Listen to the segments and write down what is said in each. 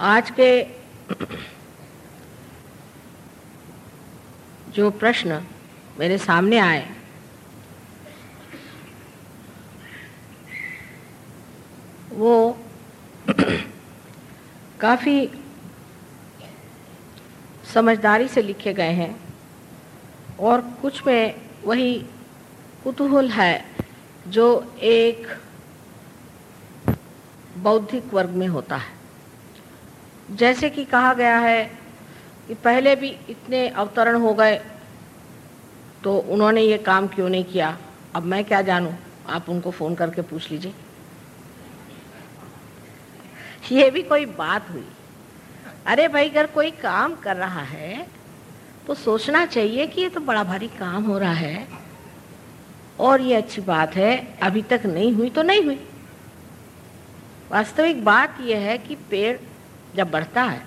आज के जो प्रश्न मेरे सामने आए, वो काफ़ी समझदारी से लिखे गए हैं और कुछ में वही कुतूहल है जो एक बौद्धिक वर्ग में होता है। जैसे कि कहा गया है कि पहले भी इतने अवतरण हो गए तो उन्होंने ये काम क्यों नहीं किया? अब मैं क्या जानूं? आप उनको फ़ोन करके पूछ लीजिए। ये भी कोई बात हुई। अरे भाई, अगर कोई काम कर रहा है तो सोचना चाहिए कि ये तो बड़ा भारी काम हो रहा है। और ये अच्छी बात है, अभी तक नहीं हुई तो नहीं हुई। वास्तविक बात यह है कि पेड़ जब बढ़ता है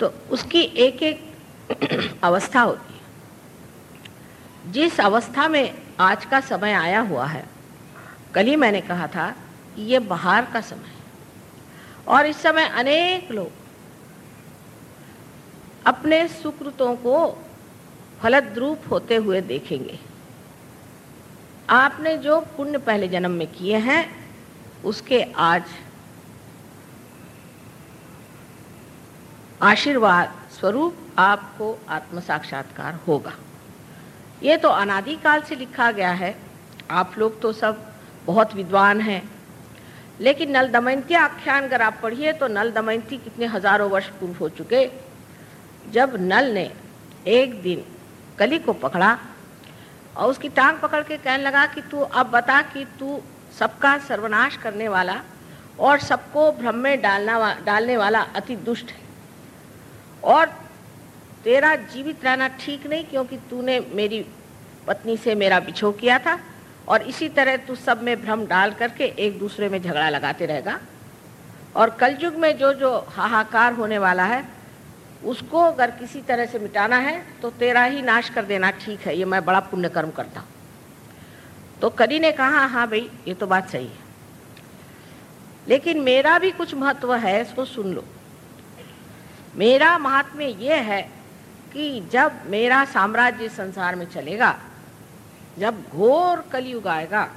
तो उसकी एक एक अवस्था होती है। जिस अवस्था में आज का समय आया हुआ है, कल ही मैंने कहा था कि ये बाहर का समय है। और इस समय अनेक लोग अपने सुकृतों को फलद्रूप होते हुए देखेंगे। आपने जो पुण्य पहले जन्म में किए हैं, उसके आज आशीर्वाद स्वरूप आपको आत्म साक्षात्कार होगा। ये तो अनादिकाल से लिखा गया है। आप लोग तो सब बहुत विद्वान हैं। लेकिन नल दमयंती आख्यान अगर आप पढ़िए तो नल दमयंती कितने हज़ारों वर्ष पूर्व हो चुके। जब नल ने एक दिन कली को पकड़ा और उसकी टांग पकड़ के कहने लगा कि तू अब बता कि तू सबका सर्वनाश करने वाला और सबको भ्रम में डालना वा, डालने वाला अति दुष्ट है। और तेरा जीवित रहना ठीक नहीं, क्योंकि तूने मेरी पत्नी से मेरा बिछो किया था, और इसी तरह तू सब में भ्रम डाल करके एक दूसरे में झगड़ा लगाते रहेगा। और कलयुग में जो जो हाहाकार होने वाला है, उसको अगर किसी तरह से मिटाना है तो तेरा ही नाश कर देना ठीक है, ये मैं बड़ा पुण्य कर्म करता हूँ। तो करी ने कहा हाँ भाई, ये तो बात सही है। लेकिन मेरा भी कुछ महत्व है, इसको सुन लो। मेरा महात्म्य ये है कि जब मेरा साम्राज्य संसार में चलेगा, जब घोर कलयुग आएगा,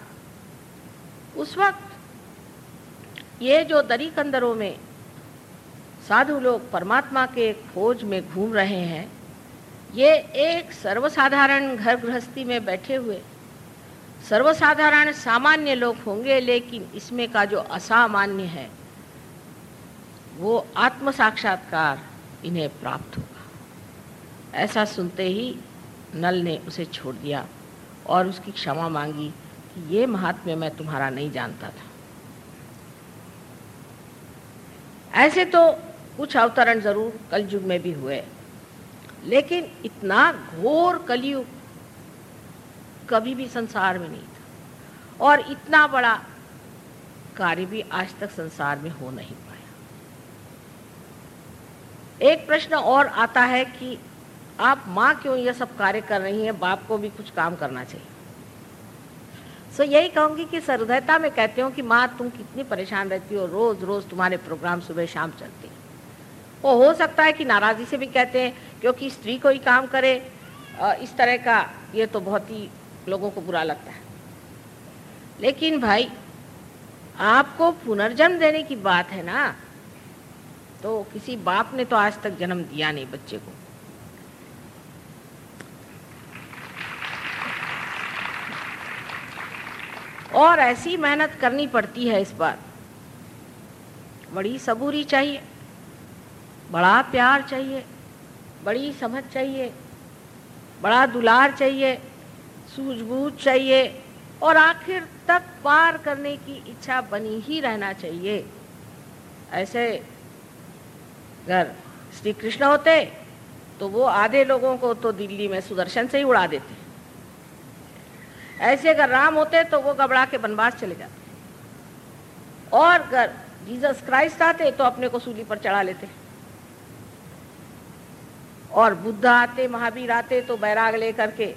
उस वक्त ये जो दरी कंदरों में साधु लोग परमात्मा के खोज में घूम रहे हैं, ये एक सर्वसाधारण घर गृहस्थी में बैठे हुए, सर्वसाधारण सामान्य लोग होंगे, लेकिन इसमें का जो असामान्य है, वो आत्म साक्षात्कार इन्हें प्राप्त होगा। ऐसा सुनते ही नल ने उसे छोड़ दिया और उसकी क्षमा मांगी कि ये महात्म्य मैं तुम्हारा नहीं जानता था। ऐसे तो कुछ अवतरण ज़रूर कलयुग में भी हुए, लेकिन इतना घोर कलयुग कभी भी संसार में नहीं था और इतना बड़ा कार्य भी आज तक संसार में हो नहीं पाया। एक प्रश्न और आता है कि आप माँ क्यों ये सब कार्य कर रही हैं? बाप को भी कुछ काम करना चाहिए। सो so, यही कहूँगी कि सहृदयता में कहते हो कि माँ तुम कितनी परेशान रहती हो? रोज़ रोज़ तुम्हारे प्रोग्राम सुबह शाम चलते हैं। वो हो सकता है कि नाराज़गी से भी कहते हैं क्योंकि स्त्री को ही काम करे इस तरह का ये तो बहुत ही लोगों को बुरा लगता है। लेकिन भाई आपको पुनर्जन्म देने की बात है ना? तो किसी बाप ने तो आज तक जन्म दिया नहीं बच्चे को। और ऐसी मेहनत करनी पड़ती है इस बार। बड़ी सबूरी चाहिए, बड़ा प्यार चाहिए, बड़ी समझ चाहिए, बड़ा दुलार चाहिए, सूझबूझ चाहिए, और आखिर तक पार करने की इच्छा बनी ही रहना चाहिए। ऐसे अगर श्री कृष्ण होते तो वो आधे लोगों को तो दिल्ली में सुदर्शन से ही उड़ा देते। ऐसे अगर राम होते तो वो घबरा के बनवास चले जाते। और अगर जीसस क्राइस्ट आते तो अपने को सूली पर चढ़ा लेते। और बुद्ध आते, महावीर आते तो बैराग लेकर के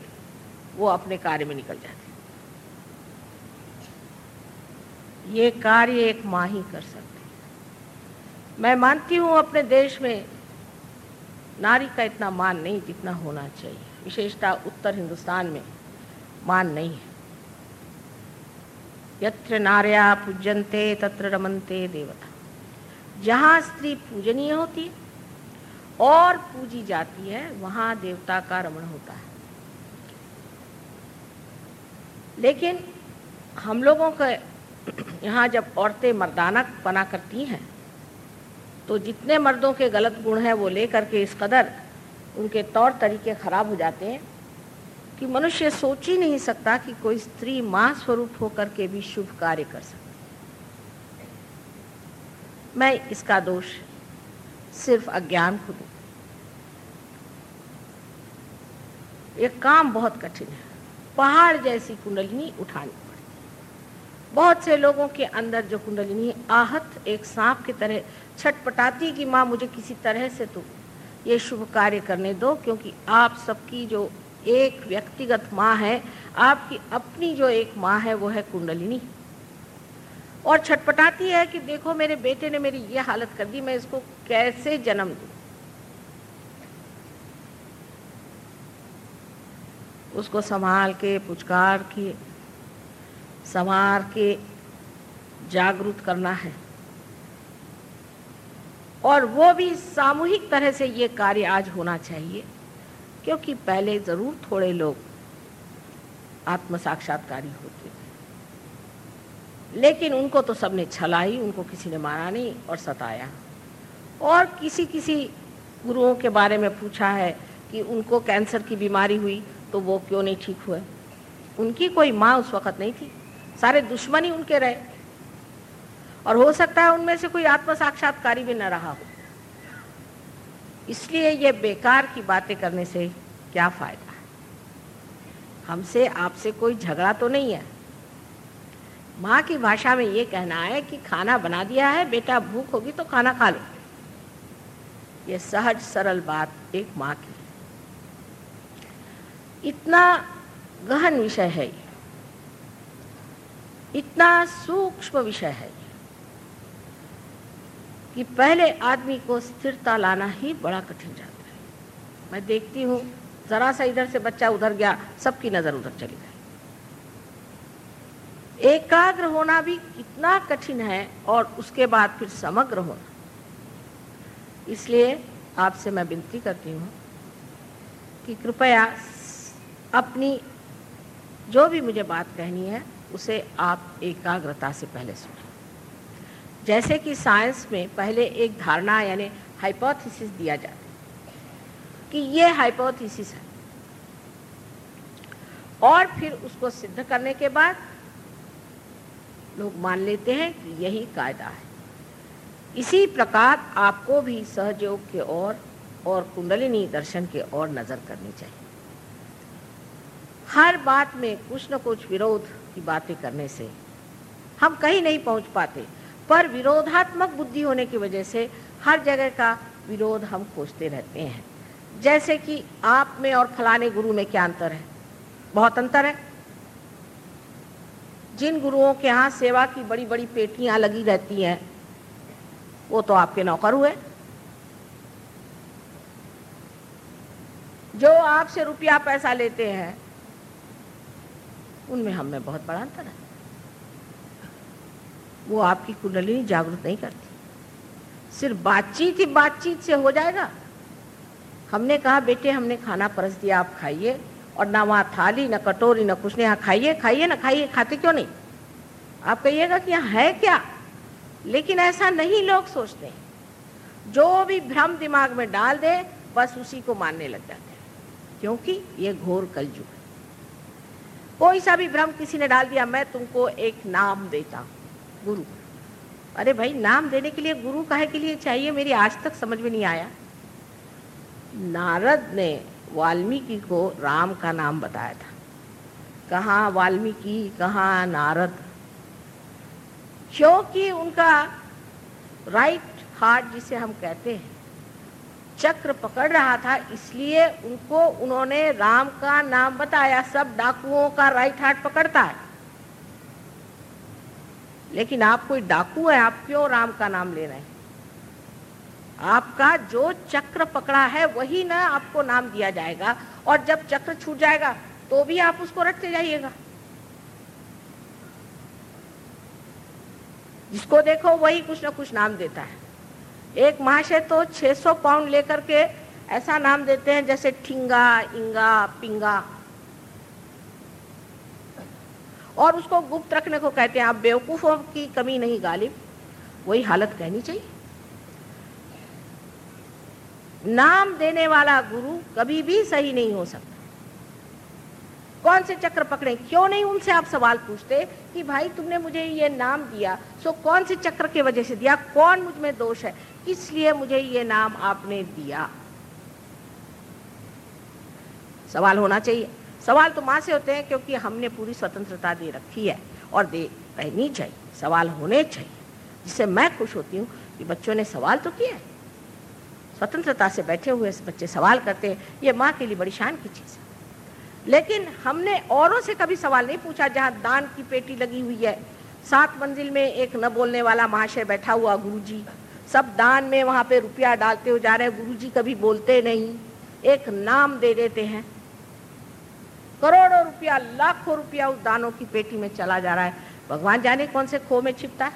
वो अपने कार्य में निकल जाते। ये कार्य एक माँ ही कर सकते। मैं मानती हूँ अपने देश में नारी का इतना मान नहीं जितना होना चाहिए। विशेषता उत्तर हिंदुस्तान में मान नहीं है। यत्र नार्या पूजनते तत्र रमनते देवता। जहाँ स्त्री पूजनीय होती है और पूजी जाती है, वहाँ देवता का रमण होता है। लेकिन हम लोगों के यहाँ जब औरतें मर्दाना बना करती हैं तो जितने मर्दों के गलत गुण हैं वो लेकर के इस कदर उनके तौर तरीके खराब हो जाते हैं कि मनुष्य सोच ही नहीं सकता कि कोई स्त्री माँ स्वरूप होकर के भी शुभ कार्य कर सकती मैं इसका दोष सिर्फ़ अज्ञान को दूँ। ये काम बहुत कठिन है। पहाड़ जैसी कुंडलिनी उठानी बहुत से लोगों के अंदर जो कुंडलिनी आहत, एक सांप की तरह छटपटाती कि माँ, मुझे किसी तरह से तो ये शुभ कार्य करने दो, क्योंकि आप सबकी जो एक व्यक्तिगत माँ है, आपकी अपनी जो एक माँ है, वो है कुंडलिनी। और छटपटाती है कि देखो, मेरे बेटे ने मेरी ये हालत कर दी, मैं इसको कैसे जन्म दूँ? उसको संभाल के, पुचकार के संवार के जागरूक करना है। और वो भी सामूहिक तरह से ये कार्य आज होना चाहिए, क्योंकि पहले ज़रूर थोड़े लोग आत्म साक्षात्कारी होते थे। लेकिन उनको तो सबने छला ही उनको किसी ने मारा नहीं और सताया। और किसी किसी गुरुओं के बारे में पूछा है कि उनको कैंसर की बीमारी हुई तो वो क्यों नहीं ठीक हुए? उनकी कोई माँ उस वक्त नहीं थी। सारे दुश्मन ही उनके रहे। और हो सकता है उनमें से कोई आत्म साक्षात्कारी भी न रहा हो। इसलिए ये बेकार की बातें करने से क्या फ़ायदा? हमसे, आपसे कोई झगड़ा तो नहीं है। माँ की भाषा में ये कहना है कि खाना बना दिया है, बेटा भूख होगी तो खाना खा लो। ये सहज, सरल बात एक माँ की इतना गहन विषय है ये। इतना सूक्ष्म विषय है कि पहले आदमी को स्थिरता लाना ही बड़ा कठिन जाता है। मैं देखती हूँ, जरा सा इधर से बच्चा उधर गया, सबकी नज़र उधर चली गई। एकाग्र होना भी कितना कठिन है और उसके बाद फिर समग्र होना। इसलिए आपसे मैं विनती करती हूँ कि कृपया अपनी जो भी मुझे बात कहनी है उसे आप एकाग्रता से पहले सुने। जैसे कि साइंस में पहले एक धारणा यानी हाइपोथेसिस दिया जाता है कि ये हाइपोथेसिस है। और फिर उसको सिद्ध करने के बाद लोग मान लेते हैं कि यही कायदा है। इसी प्रकार आपको भी सहयोग के और, और कुंडलिनी दर्शन के ओर नज़र करनी चाहिए। हर बात में कुछ न कुछ विरोध की बातें करने से हम कहीं नहीं पहुँच पाते। पर विरोधात्मक बुद्धि होने की वजह से हर जगह का विरोध हम खोजते रहते हैं। जैसे कि आप में और फलाने गुरु में क्या अंतर है? बहुत अंतर है। जिन गुरुओं के यहाँ सेवा की बड़ी बड़ी पेटियाँ लगी रहती हैं, वो तो आपके नौकर हुए। जो आपसे रुपया पैसा लेते हैं उनमें हम में बहुत बड़ा अंतर है। वो आपकी कुंडलिनी जागरूक नहीं करती। सिर्फ़ बातचीत ही बातचीत से हो जाएगा। हमने कहा, बेटे, हमने खाना परस दिया, आप खाइए और ना वहाँ थाली, ना कटोरी, ना कुछ नहीं। यहाँ खाइए खाइए, ना खाइए, खाते क्यों नहीं? आप कहिएगा कि यहाँ है क्या? लेकिन ऐसा नहीं लोग सोचते। जो भी भ्रम दिमाग में डाल दे, बस उसी को मानने लग जाते हैं। क्योंकि ये घोर कलयुग कोई सा भी भ्रम किसी ने डाल दिया, मैं तुमको एक नाम देता हूँ, गुरु। अरे भाई, नाम देने के लिए गुरु कहे के लिए चाहिए? मेरी आज तक समझ में नहीं आया। नारद ने वाल्मीकि को राम का नाम बताया था। कहा वाल्मीकि, कहा नारद? क्योंकि उनका राइट हार्ट जिसे हम कहते हैं चक्र पकड़ रहा था, इसलिए उनको, उन्होंने राम का नाम बताया, सब डाकुओं का राइट हाथ पकड़ता है। लेकिन आप कोई डाकू है, आप क्यों राम का नाम ले रहे हैं? आपका जो चक्र पकड़ा है, वही ना आपको नाम दिया जाएगा, और जब चक्र छूट जाएगा तो भी आप उसको रखते जाइएगा। जिसको देखो, वही कुछ ना कुछ नाम देता है। एक महाशय तो 600 पाउंड लेकर के ऐसा नाम देते हैं जैसे ठिंगा, इंगा, पिंगा। और उसको गुप्त रखने को कहते हैं। आप बेवकूफों की कमी नहीं, गालिब। वही हालत कहनी चाहिए। नाम देने वाला गुरु कभी भी सही नहीं हो सकता। कौन से चक्र पकड़े? क्यों नहीं उनसे आप सवाल पूछते कि भाई तुमने मुझे ये नाम दिया सो कौन से चक्र के वजह से दिया? कौन मुझमें दोष है? किस लिए मुझे ये नाम आपने दिया। सवाल होना चाहिए। सवाल तो माँ से होते हैं क्योंकि हमने पूरी स्वतंत्रता दे रखी है और दे रहनी चाहिए। सवाल होने चाहिए, जिससे मैं खुश होती हूँ कि बच्चों ने सवाल तो किया है। स्वतंत्रता से बैठे हुए बच्चे सवाल करते हैं, ये माँ के लिए बड़ी शान की चीज़ है। लेकिन हमने औरों से कभी सवाल नहीं पूछा, जहाँ दान की पेटी लगी हुई है। सात मंजिल में एक न बोलने वाला महाशय बैठा हुआ गुरुजी सब दान में वहाँ पे रुपया डालते हो जा रहे हैं। गुरुजी कभी बोलते नहीं। एक नाम दे देते हैं। करोड़ों रुपया, लाखों रुपया उस दानों की पेटी में चला जा रहा है। भगवान जाने कौन से खो में छिपता है?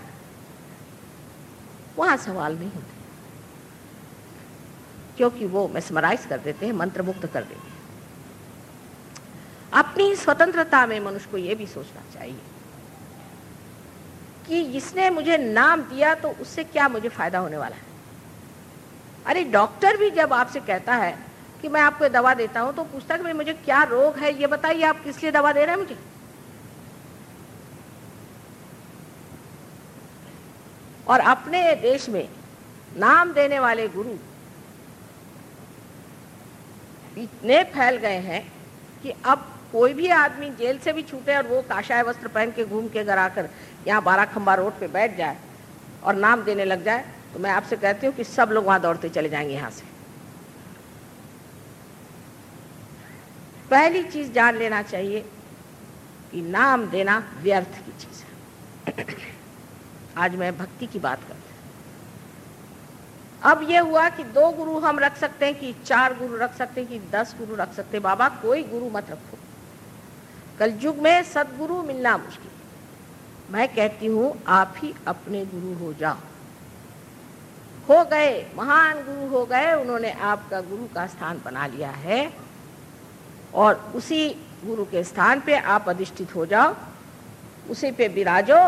वहाँ सवाल नहीं होते। क्योंकि वो mesmerize कर देते हैं मंत्र मुक्त कर देते हैं। अपनी स्वतंत्रता में मनुष्य को यह भी सोचना चाहिए। कि जिसने मुझे नाम दिया तो उससे क्या मुझे फ़ायदा होने वाला है? अरे, डॉक्टर भी जब आपसे कहता है कि मैं आपको दवा देता हूँ तो पूछता कि भाई, मुझे क्या रोग है? ये बताइए, आप किस लिए दवा दे रहे हैं मुझे? और अपने देश में नाम देने वाले गुरु इतने फैल गए हैं कि अब कोई भी आदमी जेल से भी छूटे और वो काशाय वस्त्र पहन के घूम के घर आकर यहाँ बारह खंबा रोड पे बैठ जाए और नाम देने लग जाए तो मैं आपसे कहती हूँ कि सब लोग वहाँ दौड़ते चले जाएँगे यहाँ से। पहली चीज़ जान लेना चाहिए कि नाम देना व्यर्थ की चीज़ है। आज मैं भक्ति की बात करती अब ये हुआ कि दो गुरु हम रख सकते हैं कि चार गुरु रख सकते हैं कि दस गुरु रख सकते हैं। बाबा, कोई गुरु मत रखो। कल युग में सदगुरु मिलना मुश्किल। मैं कहती हूँ, आप ही अपने गुरु हो जाओ। हो गए, महान गुरु हो गए, उन्होंने आपका गुरु का स्थान बना लिया है। और उसी गुरु के स्थान पे आप अधिष्ठित हो जाओ, उसी पे विराजो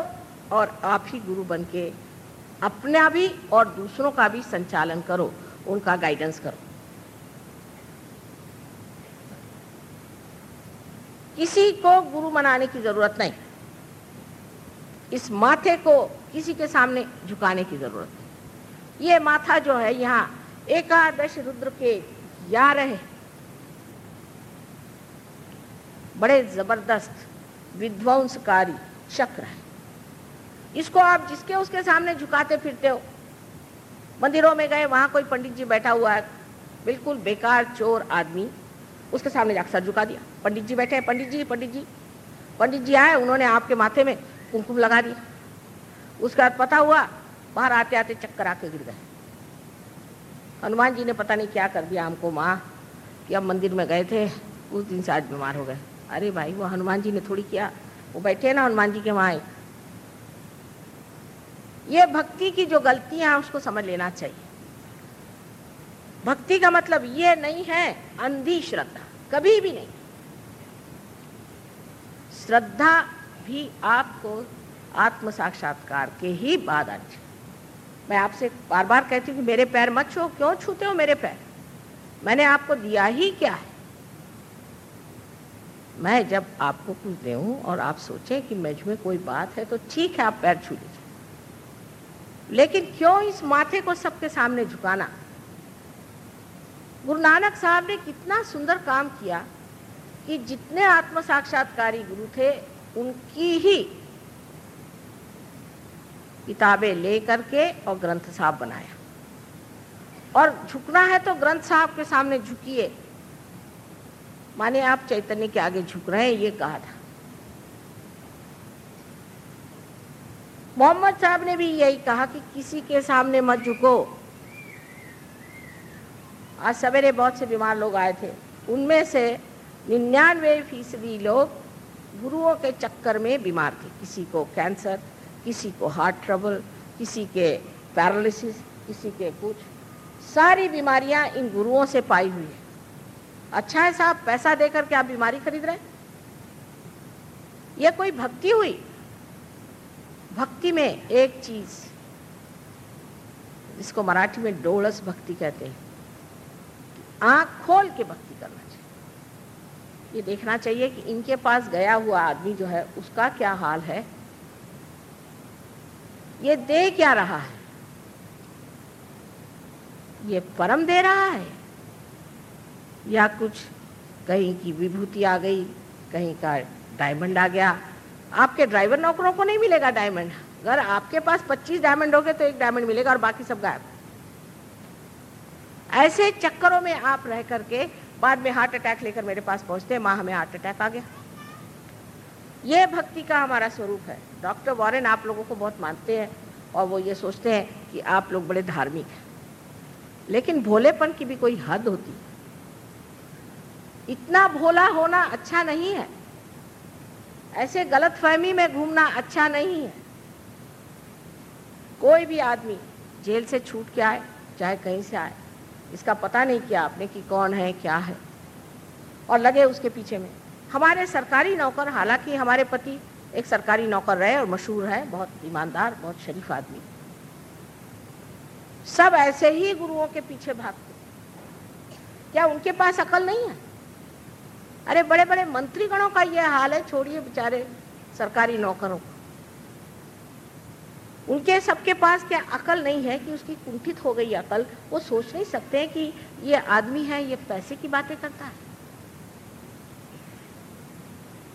और आप ही गुरु बन के अपना भी और दूसरों का भी संचालन करो, उनका गाइडेंस करो। किसी को गुरु बनाने की ज़रूरत नहीं। इस माथे को किसी के सामने झुकाने की ज़रूरत नहीं ये माथा जो है, यहाँ एकादश रुद्र के ग्यारह बड़े ज़बरदस्त विध्वंसकारी चक्र है। इसको आप जिसके उसके सामने झुकाते फिरते हो, मंदिरों में गए, वहाँ कोई पंडित जी बैठा हुआ है, बिल्कुल बेकार चोर आदमी, उसके सामने जाकर सर झुका दिया। पंडित जी बैठे हैं, पंडित जी पंडित जी पंडित जी आए, उन्होंने आपके माथे में कुमकुम लगा दिया उसके बाद पता हुआ, बाहर आते आते चक्कर आके गिर गए। हनुमान जी ने पता नहीं क्या कर दिया हमको माँ, कि अब मंदिर में गए थे, उस दिन से आज बीमार हो गए। अरे भाई, वो हनुमान जी ने थोड़ी किया। वो बैठे ना हनुमान जी के वहाँ ये भक्ति की जो गलतियाँ उसको समझ लेना चाहिए। भक्ति का मतलब ये नहीं है अंधी श्रद्धा, कभी भी नहीं। श्रद्धा भी आपको आत्म साक्षात्कार के ही बाद आनी मैं आपसे बार बार कहती हूँ कि मेरे पैर मत छो। क्यों छूते हो मेरे पैर? मैंने आपको दिया ही क्या है? मैं जब आपको कुछ दूँ और आप सोचें कि मुझमें कोई बात है तो ठीक है, आप पैर छू लीजिए। लेकिन क्यों इस माथे को सबके सामने झुकाना? गुरु नानक साहब ने कितना सुंदर काम किया कि जितने आत्म साक्षात्कारी गुरु थे उनकी ही किताबें ले करके और ग्रंथ साहब बनाया। और झुकना है तो ग्रंथ साहब के सामने झुकिए। माने आप चैतन्य के आगे झुक रहे हैं, ये कहा था। मोहम्मद साहब ने भी यही कहा कि किसी के सामने मत झुको। आज सवेरे बहुत से बीमार लोग आए थे। उनमें से निन्यानवे फ़ीसदी लोग गुरुओं के चक्कर में बीमार थे। किसी को कैंसर, किसी को हार्ट ट्रबल, किसी के पैरालिसिस, किसी के कुछ। सारी बीमारियाँ इन गुरुओं से पाई हुई है। अच्छा है साहब, पैसा देकर के आप बीमारी खरीद रहे ये कोई भक्ति हुई? भक्ति में एक चीज़, जिसको मराठी में डोलस भक्ति कहते हैं। आँख खोल के भक्ति करना। ये देखना चाहिए कि इनके पास गया हुआ आदमी जो है, उसका क्या हाल है? ये दे क्या रहा है? ये परम दे रहा है? या कुछ कहीं की विभूति आ गई, कहीं का डायमंड आ गया? आपके ड्राइवर नौकरों को नहीं मिलेगा डायमंड। अगर आपके पास 25 डायमंड हो गए तो एक डायमंड मिलेगा और बाकी सब गायब। ऐसे चक्करों में आप रह करके बाद में हार्ट अटैक लेकर मेरे पास पहुँचते हैं माँ हमें हार्ट अटैक आ गया। ये भक्ति का हमारा स्वरूप है। डॉक्टर वॉरेन आप लोगों को बहुत मानते हैं और वो ये सोचते हैं कि आप लोग बड़े धार्मिक हैं। लेकिन भोलेपन की भी कोई हद होती। इतना भोला होना अच्छा नहीं है। ऐसे गलत फहमी में घूमना अच्छा नहीं है। कोई भी आदमी जेल से छूट के आए, चाहे कहीं से आए इसका पता नहीं किया आपने कि कौन है, क्या है। और लगे उसके पीछे में, हमारे सरकारी नौकर, हालाँकि हमारे पति एक सरकारी नौकर रहे और मशहूर है, बहुत ईमानदार, बहुत शरीफ आदमी। सब ऐसे ही गुरुओं के पीछे भागते। क्या उनके पास अकल नहीं है? अरे बड़े बड़े मंत्रीगणों का यह हाल है, छोड़िए बेचारे सरकारी नौकरों को। उनके सबके पास क्या अकल नहीं है कि उसकी कुंठित हो गई अकल? वो सोच नहीं सकते हैं कि ये आदमी है, ये पैसे की बातें करता है।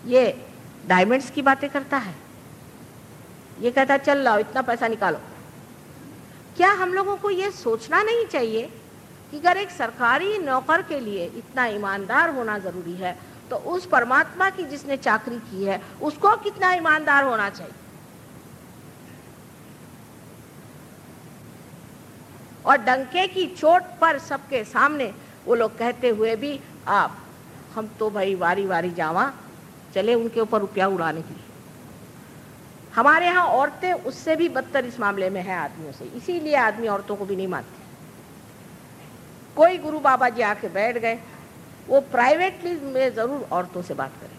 ये डायमंड्स की बातें करता है। ये कहता चल लाओ, इतना पैसा निकालो। क्या हम लोगों को ये सोचना नहीं चाहिए कि अगर एक सरकारी नौकर के लिए इतना ईमानदार होना ज़रूरी है तो उस परमात्मा की जिसने चाकरी की है, उसको कितना ईमानदार होना चाहिए? और डंके की चोट पर सबके सामने, वो लोग कहते हुए भी, आप, हम तो भाई वारी वारी जावा, चले उनके ऊपर रुपया उड़ाने के लिए. हमारे यहाँ औरतें उससे भी बदतर इस मामले में है आदमियों से, इसीलिए आदमी औरतों को भी नहीं मानते। कोई गुरु बाबा जी आके बैठ गए, वो प्राइवेटली में ज़रूर औरतों से बात करें।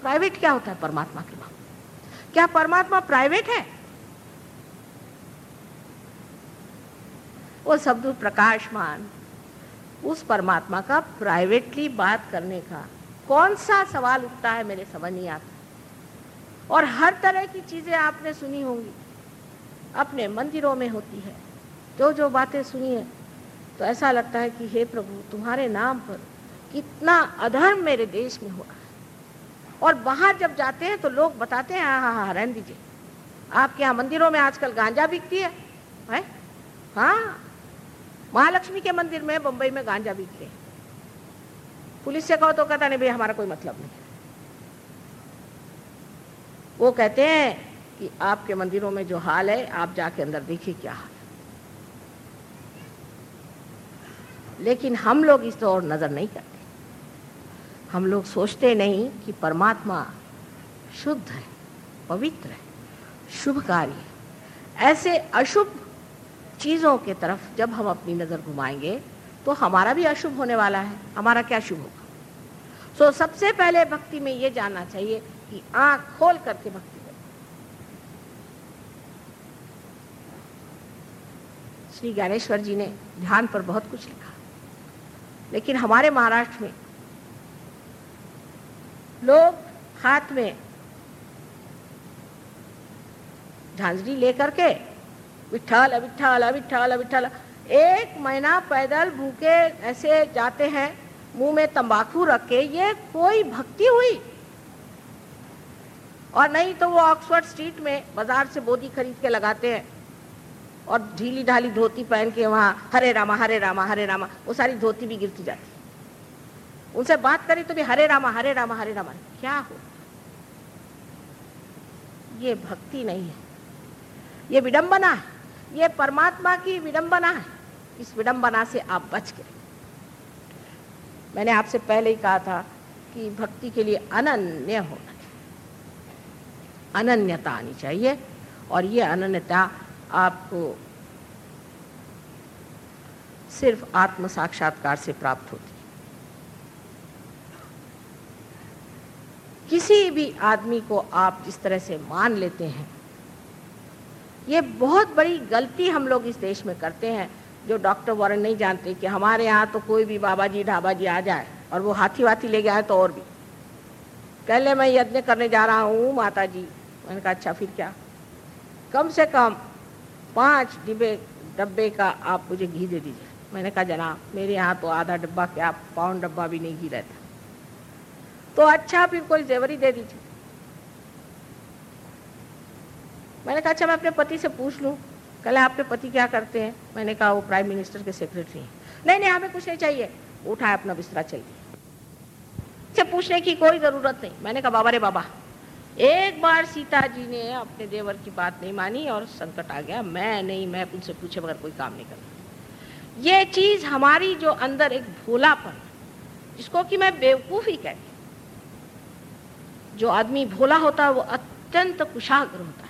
प्राइवेट क्या होता है परमात्मा के मामले क्या परमात्मा प्राइवेट है? वो शब्द प्रकाशमान उस परमात्मा का प्राइवेटली बात करने का कौन सा सवाल उठता है मेरे समझ नहीं आता। और हर तरह की चीज़ें आपने सुनी होंगी अपने मंदिरों में होती है जो जो बातें सुनी है तो ऐसा लगता है कि हे प्रभु तुम्हारे नाम पर कितना अधर्म मेरे देश में हुआ। और बाहर जब जाते हैं तो लोग बताते हाँ हाँ हाँ रहन दीजिए। आपके यहाँ मंदिरों में आजकल गांजा बिकती है, है? हाँ महालक्ष्मी के मंदिर में, बंबई में गांजा बिकते पुलिस से कहो तो कहता, नहीं भाई हमारा कोई मतलब नहीं। वो कहते हैं कि आपके मंदिरों में जो हाल है, आप जाके अंदर देखिए क्या हाल लेकिन हम लोग इस और नज़र नहीं करते। हम लोग सोचते नहीं कि परमात्मा शुद्ध है, पवित्र है, शुभकारी है। ऐसे अशुभ चीज़ों के तरफ़ जब हम अपनी नज़र घुमाएँगे तो हमारा भी अशुभ होने वाला है। हमारा क्या शुभ होगा? सो so, सबसे पहले भक्ति में ये जानना चाहिए कि आँख खोल करके भक्ति करें। श्री ज्ञानेश्वर जी ने ध्यान पर बहुत कुछ लिखा। लेकिन हमारे महाराष्ट्र में लोग हाथ में झांझरी लेकर के विठल विठल विठल विठल एक महीना पैदल भूखे ऐसे जाते हैं, मुँह में तंबाकू रख के ये कोई भक्ति हुई? और नहीं तो वो ऑक्सफोर्ड स्ट्रीट में बाज़ार से बोदी खरीद के लगाते हैं। और ढीली ढाली धोती पहन के वहाँ हरे रामा हरे रामा हरे रामा, वो सारी धोती भी गिरती जाती। उनसे बात करें तो भी हरे रामा हरे रामा हरे रामा। क्या हो? ये भक्ति नहीं है। ये विडंबना है। ये परमात्मा की विडंबना है। इस विडंबना से आप बच के मैंने आपसे पहले ही कहा था कि भक्ति के लिए अनन्य होना अनन्यता आनी चाहिए और ये अनन्यता आपको सिर्फ़ आत्म साक्षात्कार से प्राप्त होती है। किसी भी आदमी को आप जिस तरह से मान लेते हैं ये बहुत बड़ी गलती हम लोग इस देश में करते हैं, जो डॉक्टर वारन नहीं जानते कि हमारे यहाँ तो कोई भी बाबा जी ढाबा जी आ जाए और वो हाथी वाथी ले गया तो और भी। कह ले मैं यज्ञ करने जा रहा हूँ माता जी मैंने कहा अच्छा फिर क्या? कम से कम पाँच डिब्बे, डब्बे का आप मुझे घी दे दीजिए। मैंने कहा, जनाब, मेरे यहाँ तो आधा डब्बा क्या, पाउंड डब्बा भी नहीं घी रहता? तो अच्छा फिर कोई जेवरी दे दीजिए। मैंने कहा अच्छा मैं अपने पति से पूछ लूँ। कल आपके पति क्या करते हैं? मैंने कहा, वो प्राइम मिनिस्टर के सेक्रेटरी हैं। नहीं नहीं हमें कुछ नहीं चाहिए। उठाए अपना बिस्तरा, चलिए। से पूछने की कोई ज़रूरत नहीं। मैंने कहा, बाबा रे बाबा, एक बार सीता जी ने अपने देवर की बात नहीं मानी और संकट आ गया। मैं नहीं, मैं उनसे पूछे बगैर कोई काम नहीं करता। ये चीज़ हमारी जो अंदर एक भोलापन, जिसको कि मैं बेवकूफ़ी कहती जो आदमी भोला होता है, वो अत्यंत कुशाग्र होता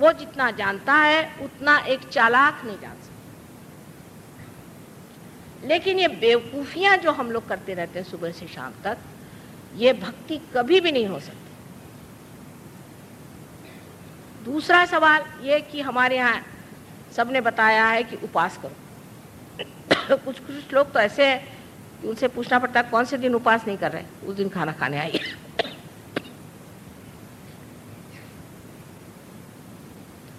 वो जितना जानता है, उतना एक चालाक नहीं जान सकता। लेकिन ये बेवकूफियाँ जो हम लोग करते रहते हैं सुबह से शाम तक, ये भक्ति कभी भी नहीं हो सकती। दूसरा सवाल ये कि हमारे यहाँ सबने बताया है कि उपास करो। कुछ कुछ लोग तो ऐसे हैं कि उनसे पूछना पड़ता है, कौन से दिन उपास नहीं कर रहे? उस दिन खाना खाने आइए।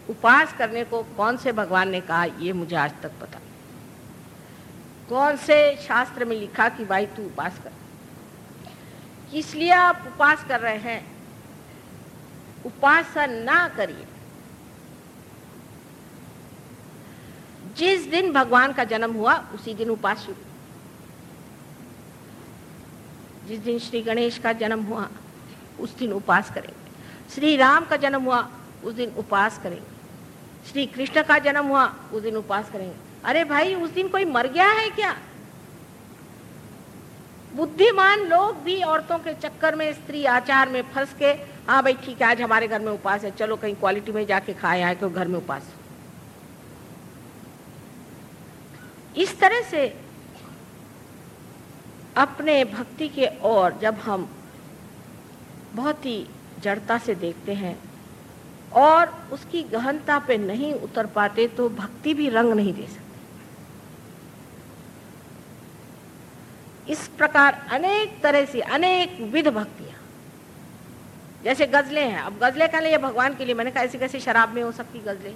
उपास करने को कौन से भगवान ने कहा, ये मुझे आज तक पता कौन से शास्त्र में लिखा कि भाई तू उपास कर? इसलिए आप उपास कर रहे हैं? उपासना ना करिए। जिस दिन भगवान का जन्म हुआ, उसी दिन उपास शुरू। जिस दिन श्री गणेश का जन्म हुआ, उस दिन उपास करेंगे। श्री राम का जन्म हुआ, उस दिन उपास करेंगे। श्री कृष्ण का जन्म हुआ, उस दिन उपास करेंगे। अरे भाई, उस दिन कोई मर गया है क्या? बुद्धिमान लोग भी औरतों के चक्कर में, स्त्री आचार में फंस के हाँ भाई, ठीक है, आज हमारे घर में उपास है, चलो कहीं क्वालिटी में जाके खाए, आए तो घर में उपास। इस तरह से अपने भक्ति के और जब हम बहुत ही जड़ता से देखते हैं और उसकी गहनता पे नहीं उतर पाते तो भक्ति भी रंग नहीं दे सकती। इस प्रकार अनेक तरह से अनेक विध भक्तियाँ। जैसे गजलें हैं। अब गजलें का लिए भगवान के लिए। मैंने कहा ऐसी कैसे शराब में हो सकती गजलें?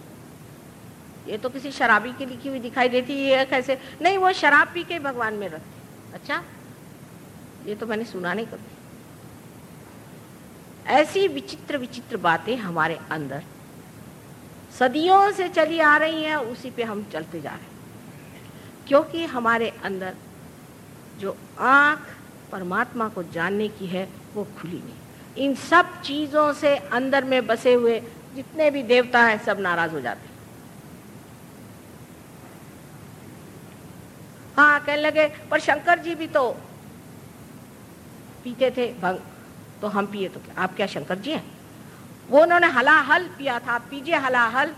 ये तो किसी शराबी की लिखी हुई दिखाई देती है कैसे? नहीं, वो शराब पी के भगवान में रखते अच्छा? ये तो मैंने सुना नहीं कभी। ऐसी विचित्र विचित्र बातें हमारे अंदर सदियों से चली आ रही हैं, उसी पे हम चलते जा रहे हैं। क्योंकि हमारे अंदर जो आँख परमात्मा को जानने की है, वो खुली नहीं। इन सब चीज़ों से अंदर में बसे हुए जितने भी देवता हैं, सब नाराज़ हो जाते हैं। हाँ कहने लगे, पर शंकर जी भी तो पीते थे तो हम पिए तो क्या? आप क्या, शंकर जी हैं? वो उन्होंने हलाहल पिया था, पीजिए हलाहल।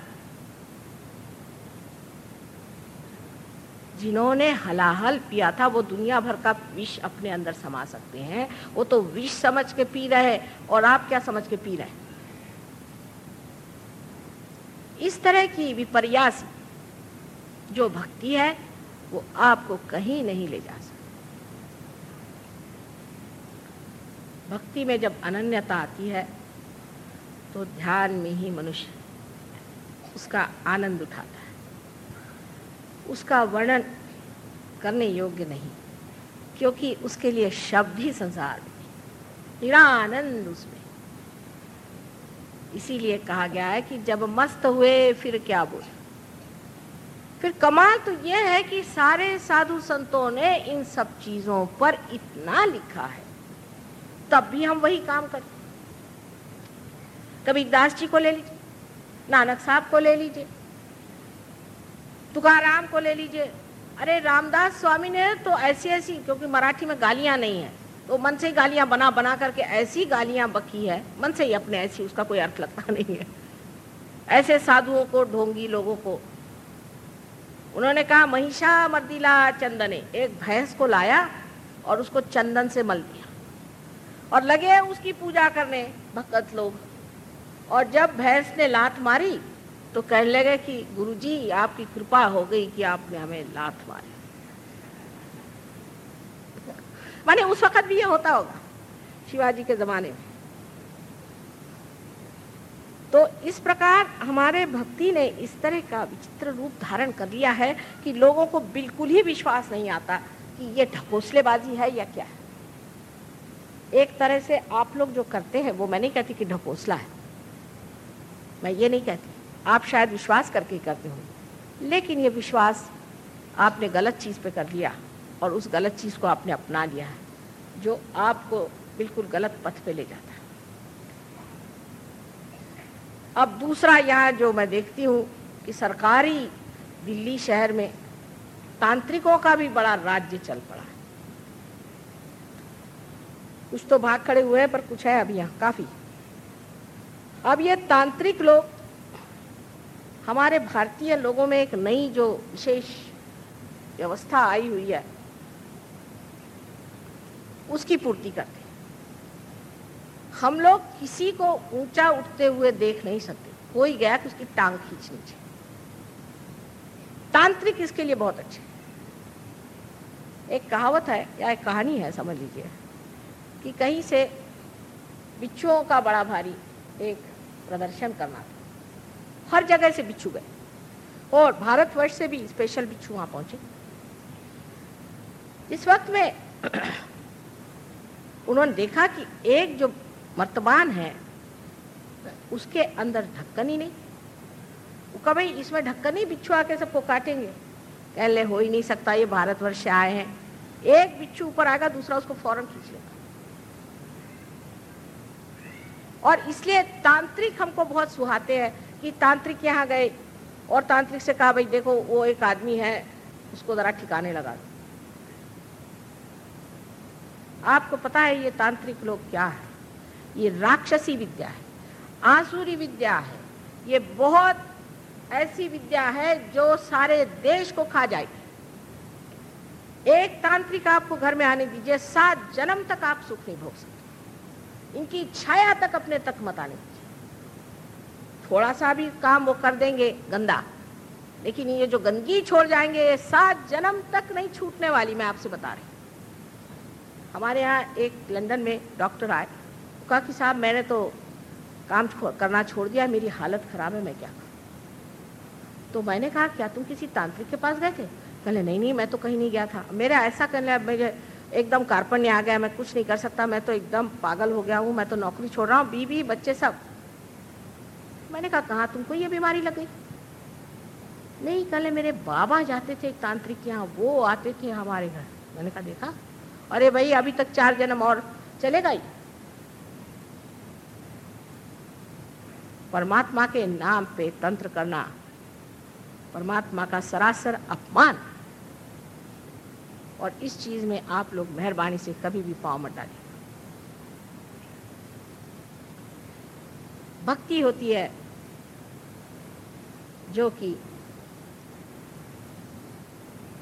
जिन्होंने हलाहल पिया था, वो दुनिया भर का विष अपने अंदर समा सकते हैं। वो तो विष समझ के पी रहे और आप क्या समझ के पी रहे इस तरह की विपर्यास जो भक्ति है, वो आपको कहीं नहीं ले जा सकती। भक्ति में जब अनन्यता आती है तो ध्यान में ही मनुष्य उसका आनंद उठाता है। उसका वर्णन करने योग्य नहीं, क्योंकि उसके लिए शब्द ही संसार में, निरानंद उसमें। इसीलिए कहा गया है कि जब मस्त हुए, फिर क्या बोले? फिर कमाल तो यह है कि सारे साधु संतों ने इन सब चीज़ों पर इतना लिखा है। तब भी हम वही काम करते कभी दास जी को ले लीजिए, नानक साहब को ले लीजिए, तुकाराम को ले लीजिए। अरे रामदास स्वामी ने तो ऐसी ऐसी, क्योंकि मराठी में गालियाँ नहीं है तो मन से गालियाँ बना बना करके ऐसी गालियाँ बकी है, मन से ही अपने ऐसी, उसका कोई अर्थ लगता नहीं है। ऐसे साधुओं को, ढोंगी लोगों को, उन्होंने कहा महिषा मर्दिला चंदने। एक भैंस को लाया और उसको चंदन से मल दिया। और लगे हैं उसकी पूजा करने भक्त लोग। और जब भैंस ने लात मारी तो कहने लगे कि, गुरुजी, आपकी कृपा हो गई कि आपने हमें लात मारी। माने उस वक्त भी ये होता होगा, शिवाजी के जमाने में। तो इस प्रकार हमारे भक्ति ने इस तरह का विचित्र रूप धारण कर लिया है कि लोगों को बिल्कुल ही विश्वास नहीं आता कि ये ढकोसलेबाजी है या क्या है। एक तरह से आप लोग जो करते हैं, वो मैं नहीं कहती कि ढकोसला है। मैं ये नहीं कहती। आप शायद विश्वास करके करते हो लेकिन ये विश्वास आपने गलत चीज़ पे कर लिया और उस गलत चीज़ को आपने अपना लिया है, जो आपको बिल्कुल गलत पथ पे ले जाता है। अब दूसरा यहाँ जो मैं देखती हूँ कि सरकारी दिल्ली शहर में तांत्रिकों का भी बड़ा राज्य चल पड़ा है। कुछ तो भाग खड़े हुए हैं, पर कुछ है अभी यहाँ, काफ़ी। अब ये तांत्रिक लोग, हमारे भारतीय लोगों में एक नई जो विशेष व्यवस्था आई हुई है, उसकी पूर्ति करते हम लोग किसी को ऊँचा उठते हुए देख नहीं सकते। कोई गया कि उसकी टांग खींचनी चाहिए तांत्रिक इसके लिए बहुत अच्छे एक कहावत है, या एक कहानी है, समझ लीजिए। कि कहीं से बिच्छुओं का बड़ा भारी एक प्रदर्शन करना था। हर जगह से बिच्छू गए। और भारतवर्ष से भी स्पेशल बिच्छू वहाँ पहुँचे। इस वक्त में उन्होंने देखा कि एक जो वर्तमान है, उसके अंदर ढक्कन ही नहीं। वो कभी इसमें ढक्कन ही बिच्छू आके सबको काटेंगे। कह ले, हो ही नहीं सकता, ये भारतवर्ष से आए हैं। एक बिच्छू ऊपर आएगा, दूसरा उसको फ़ौरन खींच लेगा। और इसलिए तांत्रिक हमको बहुत सुहाते हैं कि तांत्रिक यहाँ गए और तांत्रिक से कहा, भाई देखो, वो एक आदमी है, उसको जरा ठिकाने लगा दो। आपको पता है ये तांत्रिक लोग क्या है? ये राक्षसी विद्या है, आसुरी विद्या है, ये बहुत ऐसी विद्या है जो सारे देश को खा जाएगी। एक तांत्रिक आपको घर में आने दीजिए, सात जन्म तक आप सुख नहीं भोग सकते। इनकी छाया तक अपने तक मत आने। थोड़ा सा भी काम वो कर देंगे, गंदा। लेकिन ये जो गंदगी छोड़ जाएँगे, ये सात जन्म तक नहीं छूटने वाली मैं आपसे बता रही हमारे यहाँ एक लंदन में डॉक्टर आए। कहा कि साहब, मैंने तो काम करना छोड़ दिया, मेरी हालत खराब है, मैं क्या तो मैंने कहा, क्या तुम किसी तांत्रिक के पास गए थे? कहले नहीं नहीं, मैं तो कहीं नहीं गया था। मेरा ऐसा करने मेरे एकदम कार्पण्य आ गया, मैं कुछ नहीं कर सकता, मैं तो एकदम पागल हो गया हूँ, मैं तो नौकरी छोड़ रहा हूँ, बीवी, बच्चे सब। मैंने कहा कहा तुमको ये बीमारी लग गई? नहीं, कल मेरे बाबा जाते थे एक तांत्रिक के यहाँ, वो आते थे हमारे घर। मैंने कहा, देखा? अरे भाई, अभी तक चार जन्म और चलेगा ही। परमात्मा के नाम पे तंत्र करना, परमात्मा का सरासर अपमान। और इस चीज़ में आप लोग मेहरबानी से कभी भी पाँव मत डालिए। भक्ति होती है जो कि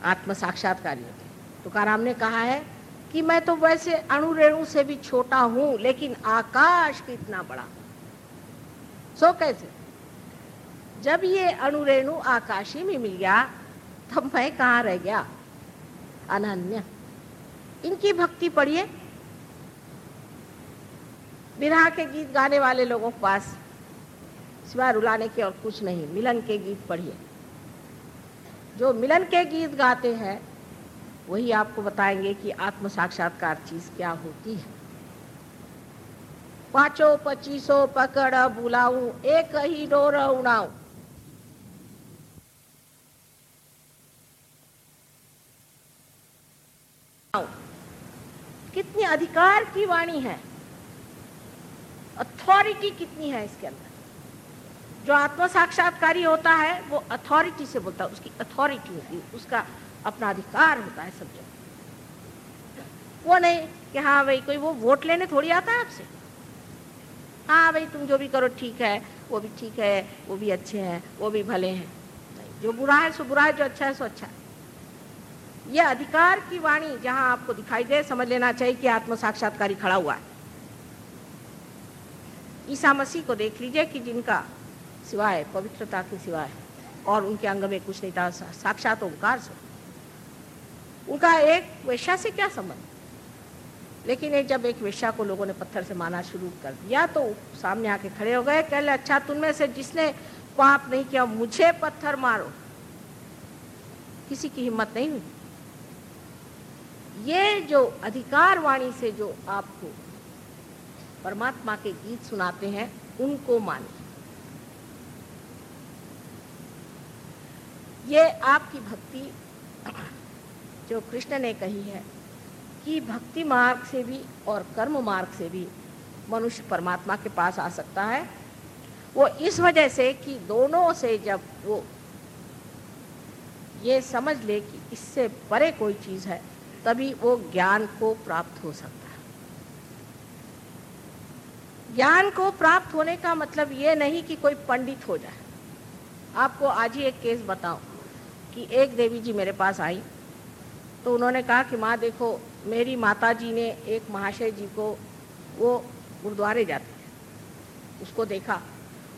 आत्म साक्षात्कारी होती है। तुकाराम ने कहा है कि मैं तो वैसे अणु रेणु से भी छोटा हूँ, लेकिन आकाश कितना बड़ा सो कैसे? जब ये अणुरेणु आकाशी में मिल गया, तब मैं कहा रह गया? अनन्य। इनकी भक्ति पढ़िए। विरह के गीत गाने वाले लोगों के पास सिवाय रुलाने के और कुछ नहीं, मिलन के गीत पढ़िए। जो मिलन के गीत गाते हैं, वही आपको बताएँगे कि आत्म साक्षात्कार चीज़ क्या होती है। पाँचों पच्चीसो पकड़ बुलाऊ, एक ही डोर उड़ाऊ। कितनी अधिकार की वाणी है। अथॉरिटी कितनी है इसके अंदर? जो आत्म साक्षात्कारी होता है, वो अथॉरिटी से बोलता है, उसकी अथॉरिटी होती है, उसका अपना अधिकार होता है सब जगह। वो नहीं कि हाँ भाई, कोई वो वोट लेने थोड़ी आता है आपसे? हाँ भाई, तुम जो भी करो ठीक है, वो भी ठीक है, वो भी अच्छे हैं, वो भी भले हैं। जो बुरा है, सो बुरा है, जो अच्छा है, सो अच्छा है। ये अधिकार की वाणी जहाँ आपको दिखाई दे, समझ लेना चाहिए कि आत्म साक्षात्कारी खड़ा हुआ है। ईसा मसीह को देख लीजिए कि जिनका सिवाय, पवित्रता के सिवाय, और उनके अंग में कुछ नहीं था साक्षात ओंकार से। उनका एक वेश्या से क्या संबंध? लेकिन एक जब एक वेश्या को लोगों ने पत्थर से माना शुरू कर दिया तो सामने आके खड़े हो गए, कह अच्छा तुमने से जिसने पाप नहीं किया, मुझे पत्थर मारो। किसी की हिम्मत नहीं हुई। ये जो अधिकार वाणी से जो आपको परमात्मा के गीत सुनाते हैं, उनको मानिए ये आपकी भक्ति जो कृष्ण ने कही है कि भक्ति मार्ग से भी और कर्म मार्ग से भी मनुष्य परमात्मा के पास आ सकता है। वो इस वजह से कि दोनों से जब वो ये समझ ले कि इससे परे कोई चीज़ है तभी वो ज्ञान को प्राप्त हो सकता है। ज्ञान को प्राप्त होने का मतलब ये नहीं कि कोई पंडित हो जाए। आपको आज ही एक केस बताऊँ कि एक देवी जी मेरे पास आई तो उन्होंने कहा कि माँ देखो, मेरी माता जी ने एक महाशय जी को वो गुरुद्वारे जाते हैं। उसको देखा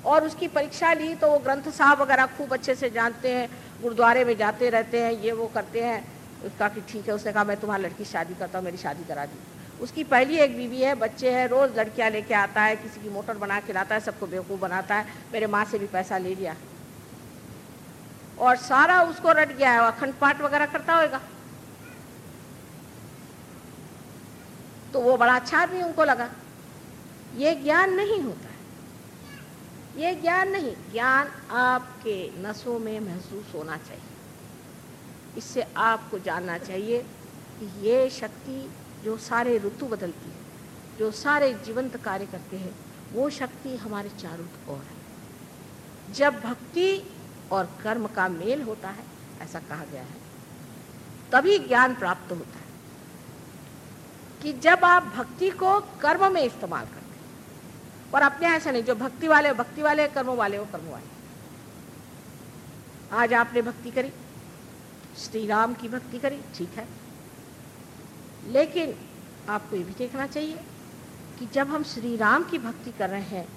और उसकी परीक्षा ली तो वो ग्रंथ साहब वगैरह खूब अच्छे से जानते हैं, गुरुद्वारे में जाते रहते हैं, ये वो करते हैं। उसका कि ठीक है, उसने कहा, मैं तुम्हारी लड़की शादी करता हूँ, मेरी शादी करा दी। उसकी पहली एक बीवी है, बच्चे हैं, रोज़ लड़कियाँ लेके आता है, किसी की मोटर बना के लाता है, सबको बेवकूफ़ बनाता है, मेरे माँ से भी पैसा ले लिया। और सारा उसको रट गया है अखंड पाठ वगैरह करता होगा। तो वो बड़ा अच्छा आदमी उनको लगा। ये ज्ञान नहीं होता है। ये ज्ञान नहीं, ज्ञान आपके नसों में महसूस होना चाहिए। इससे आपको जानना चाहिए कि ये शक्ति जो सारे ऋतु बदलती है, जो सारे जीवंत कार्य करते हैं, वो शक्ति हमारे चारों ओर है। जब भक्ति और कर्म का मेल होता है, ऐसा कहा गया है, तभी ज्ञान प्राप्त होता है कि जब आप भक्ति को कर्म में इस्तेमाल करते हैं, और अपने ऐसा नहीं, जो भक्ति वाले भक्ति वाले कर्म वाले वो कर्म वाले आज आपने भक्ति करी श्री राम की भक्ति करी, ठीक है। लेकिन आपको ये भी देखना चाहिए कि जब हम श्री राम की भक्ति कर रहे हैं,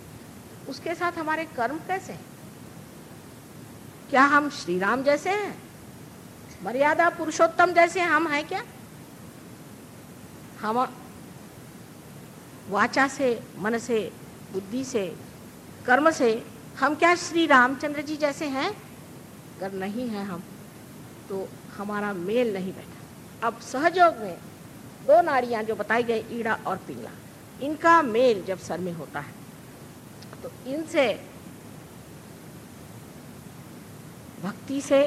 उसके साथ हमारे कर्म कैसे हैं? क्या हम श्री राम जैसे हैं? मर्यादा पुरुषोत्तम जैसे हम हैं क्या? हम वाचा से, मन से, बुद्धि से, कर्म से हम क्या श्री रामचंद्र जी जैसे हैं? अगर नहीं है हम तो हमारा मेल नहीं बैठा। अब सहयोग में दो नारियाँ जो बताई गई, ईड़ा और पिंगला, इनका मेल जब सर में होता है तो इनसे भक्ति से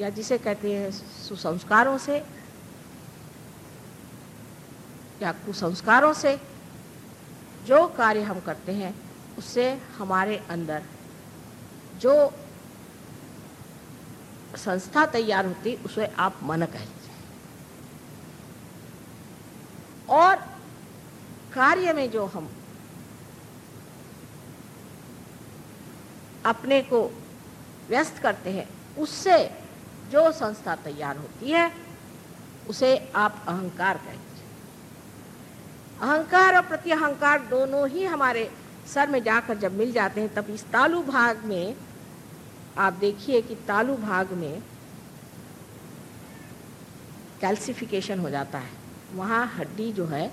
या जिसे कहते हैं सुसंस्कारों से या कुसंस्कारों से जो कार्य हम करते हैं, उससे हमारे अंदर जो संस्था तैयार होती, उसे आप मन कह लीजिए। और कार्य में जो हम अपने को व्यस्त करते हैं, उससे जो संस्था तैयार होती है, उसे आप अहंकार कहें अहंकार और प्रति अहंकार दोनों ही हमारे सर में जाकर जब मिल जाते हैं, तब इस तालु भाग में आप देखिए कि तालु भाग में कैल्सिफिकेशन हो जाता है। वहाँ हड्डी जो है,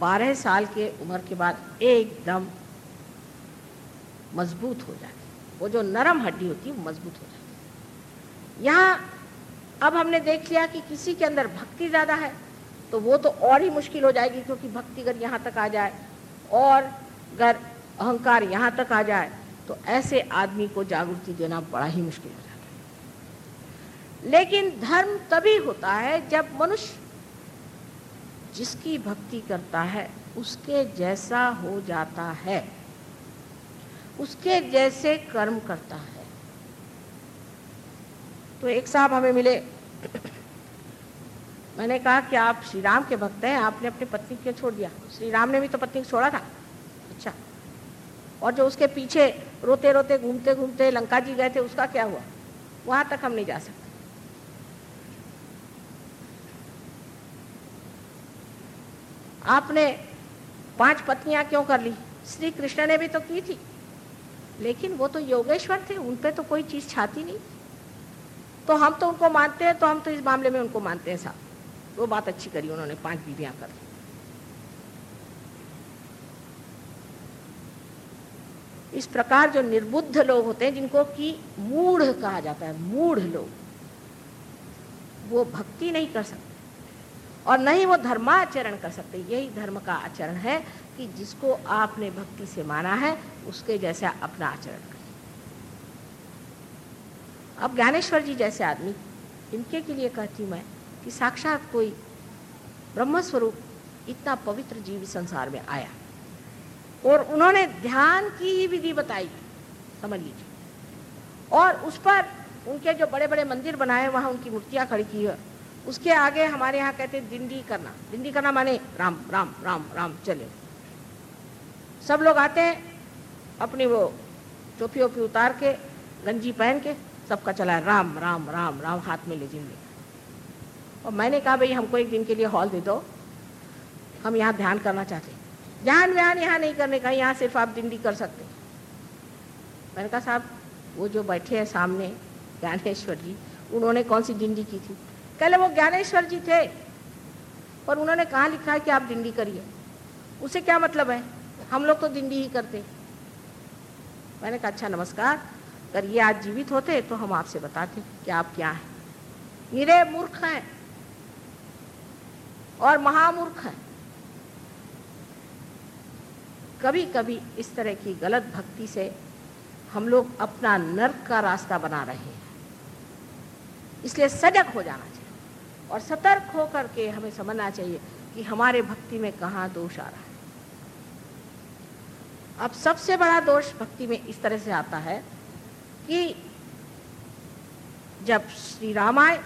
बारह साल के उम्र के बाद एकदम मज़बूत हो जाती है। वो जो नरम हड्डी होती है, वो मज़बूत हो जाती है। यहाँ अब हमने देख लिया कि किसी के अंदर भक्ति ज़्यादा है तो वो तो और ही मुश्किल हो जाएगी क्योंकि भक्ति अगर यहाँ तक आ जाए और अगर अहंकार यहाँ तक आ जाए तो ऐसे आदमी को जागृति देना बड़ा ही मुश्किल हो जाता है। लेकिन धर्म तभी होता है जब मनुष्य जिसकी भक्ति करता है, उसके जैसा हो जाता है। उसके जैसे कर्म करता है। तो एक साहब हमें मिले। मैंने कहा कि आप श्री राम के भक्त हैं, आपने अपनी पत्नी क्यों छोड़ दिया। श्री राम ने भी तो पत्नी को छोड़ा था। अच्छा। और जो उसके पीछे रोते रोते घूमते घूमते लंका जी गए थे, उसका क्या हुआ? वहाँ तक हम नहीं जा सकते। आपने पाँच पत्नियाँ क्यों कर ली? श्री कृष्ण ने भी तो की थी। लेकिन वो तो योगेश्वर थे, उन पर तो कोई चीज़ छाती नहीं। तो हम तो उनको मानते हैं तो हम तो इस मामले में उनको मानते हैं साहब। वो बात अच्छी करी, उन्होंने पाँच बीवियाँ कर इस प्रकार जो निर्बुद्ध लोग होते हैं, जिनको कि मूढ़ कहा जाता है, मूढ़ लोग, वो भक्ति नहीं कर सकते और न ही वो धर्माचरण कर सकते। यही धर्म का आचरण है कि जिसको आपने भक्ति से माना है, उसके जैसा अपना आचरण करें। अब ज्ञानेश्वर जी जैसे आदमी, इनके के लिए कहती मैं कि साक्षात कोई ब्रह्मस्वरूप इतना पवित्र जीव संसार में आया। और उन्होंने ध्यान की ही विधि बताई, समझ लीजिए। और उस पर उनके जो बड़े बड़े मंदिर बनाए, वहाँ उनकी मूर्तियाँ खड़ी की है। उसके आगे हमारे यहाँ कहते हैं दिंडी करना। दिंडी करना माने राम राम राम राम, चले। सब लोग आते हैं अपनी वो चोपी ओपी उतार के, गंजी पहन के, सबका चला है, राम राम राम राम, हाथ में ले ज़िंदगी और मैंने कहा, भाई हमको एक दिन के लिए हॉल दे दो। हम यहाँ ध्यान करना चाहते ध्यान व्यान यहाँ नहीं करने का, यहाँ सिर्फ़ आप दिंडी कर सकते मैंने कहा, साहब, वो जो बैठे हैं सामने, ज्ञानेश्वर जी, उन्होंने कौन सी दिंडी की थी? कहले वो ज्ञानेश्वर जी थे, और उन्होंने कहा, लिखा है कि आप दिंडी करिए। उसे क्या मतलब है? हम लोग तो दिंडी ही करते मैंने कहा अच्छा नमस्कार, अगर ये आज जीवित होते तो हम आपसे बताते कि आप क्या हैं। निरे मूर्ख हैं, और महामूर्ख हैं। कभी कभी इस तरह की गलत भक्ति से हम लोग अपना नर्क का रास्ता बना रहे हैं। इसलिए सजग हो जाना चाहिए और सतर्क होकर के हमें समझना चाहिए कि हमारे भक्ति में कहाँ दोष आ रहा है। अब सबसे बड़ा दोष भक्ति में इस तरह से आता है कि जब श्री राम आए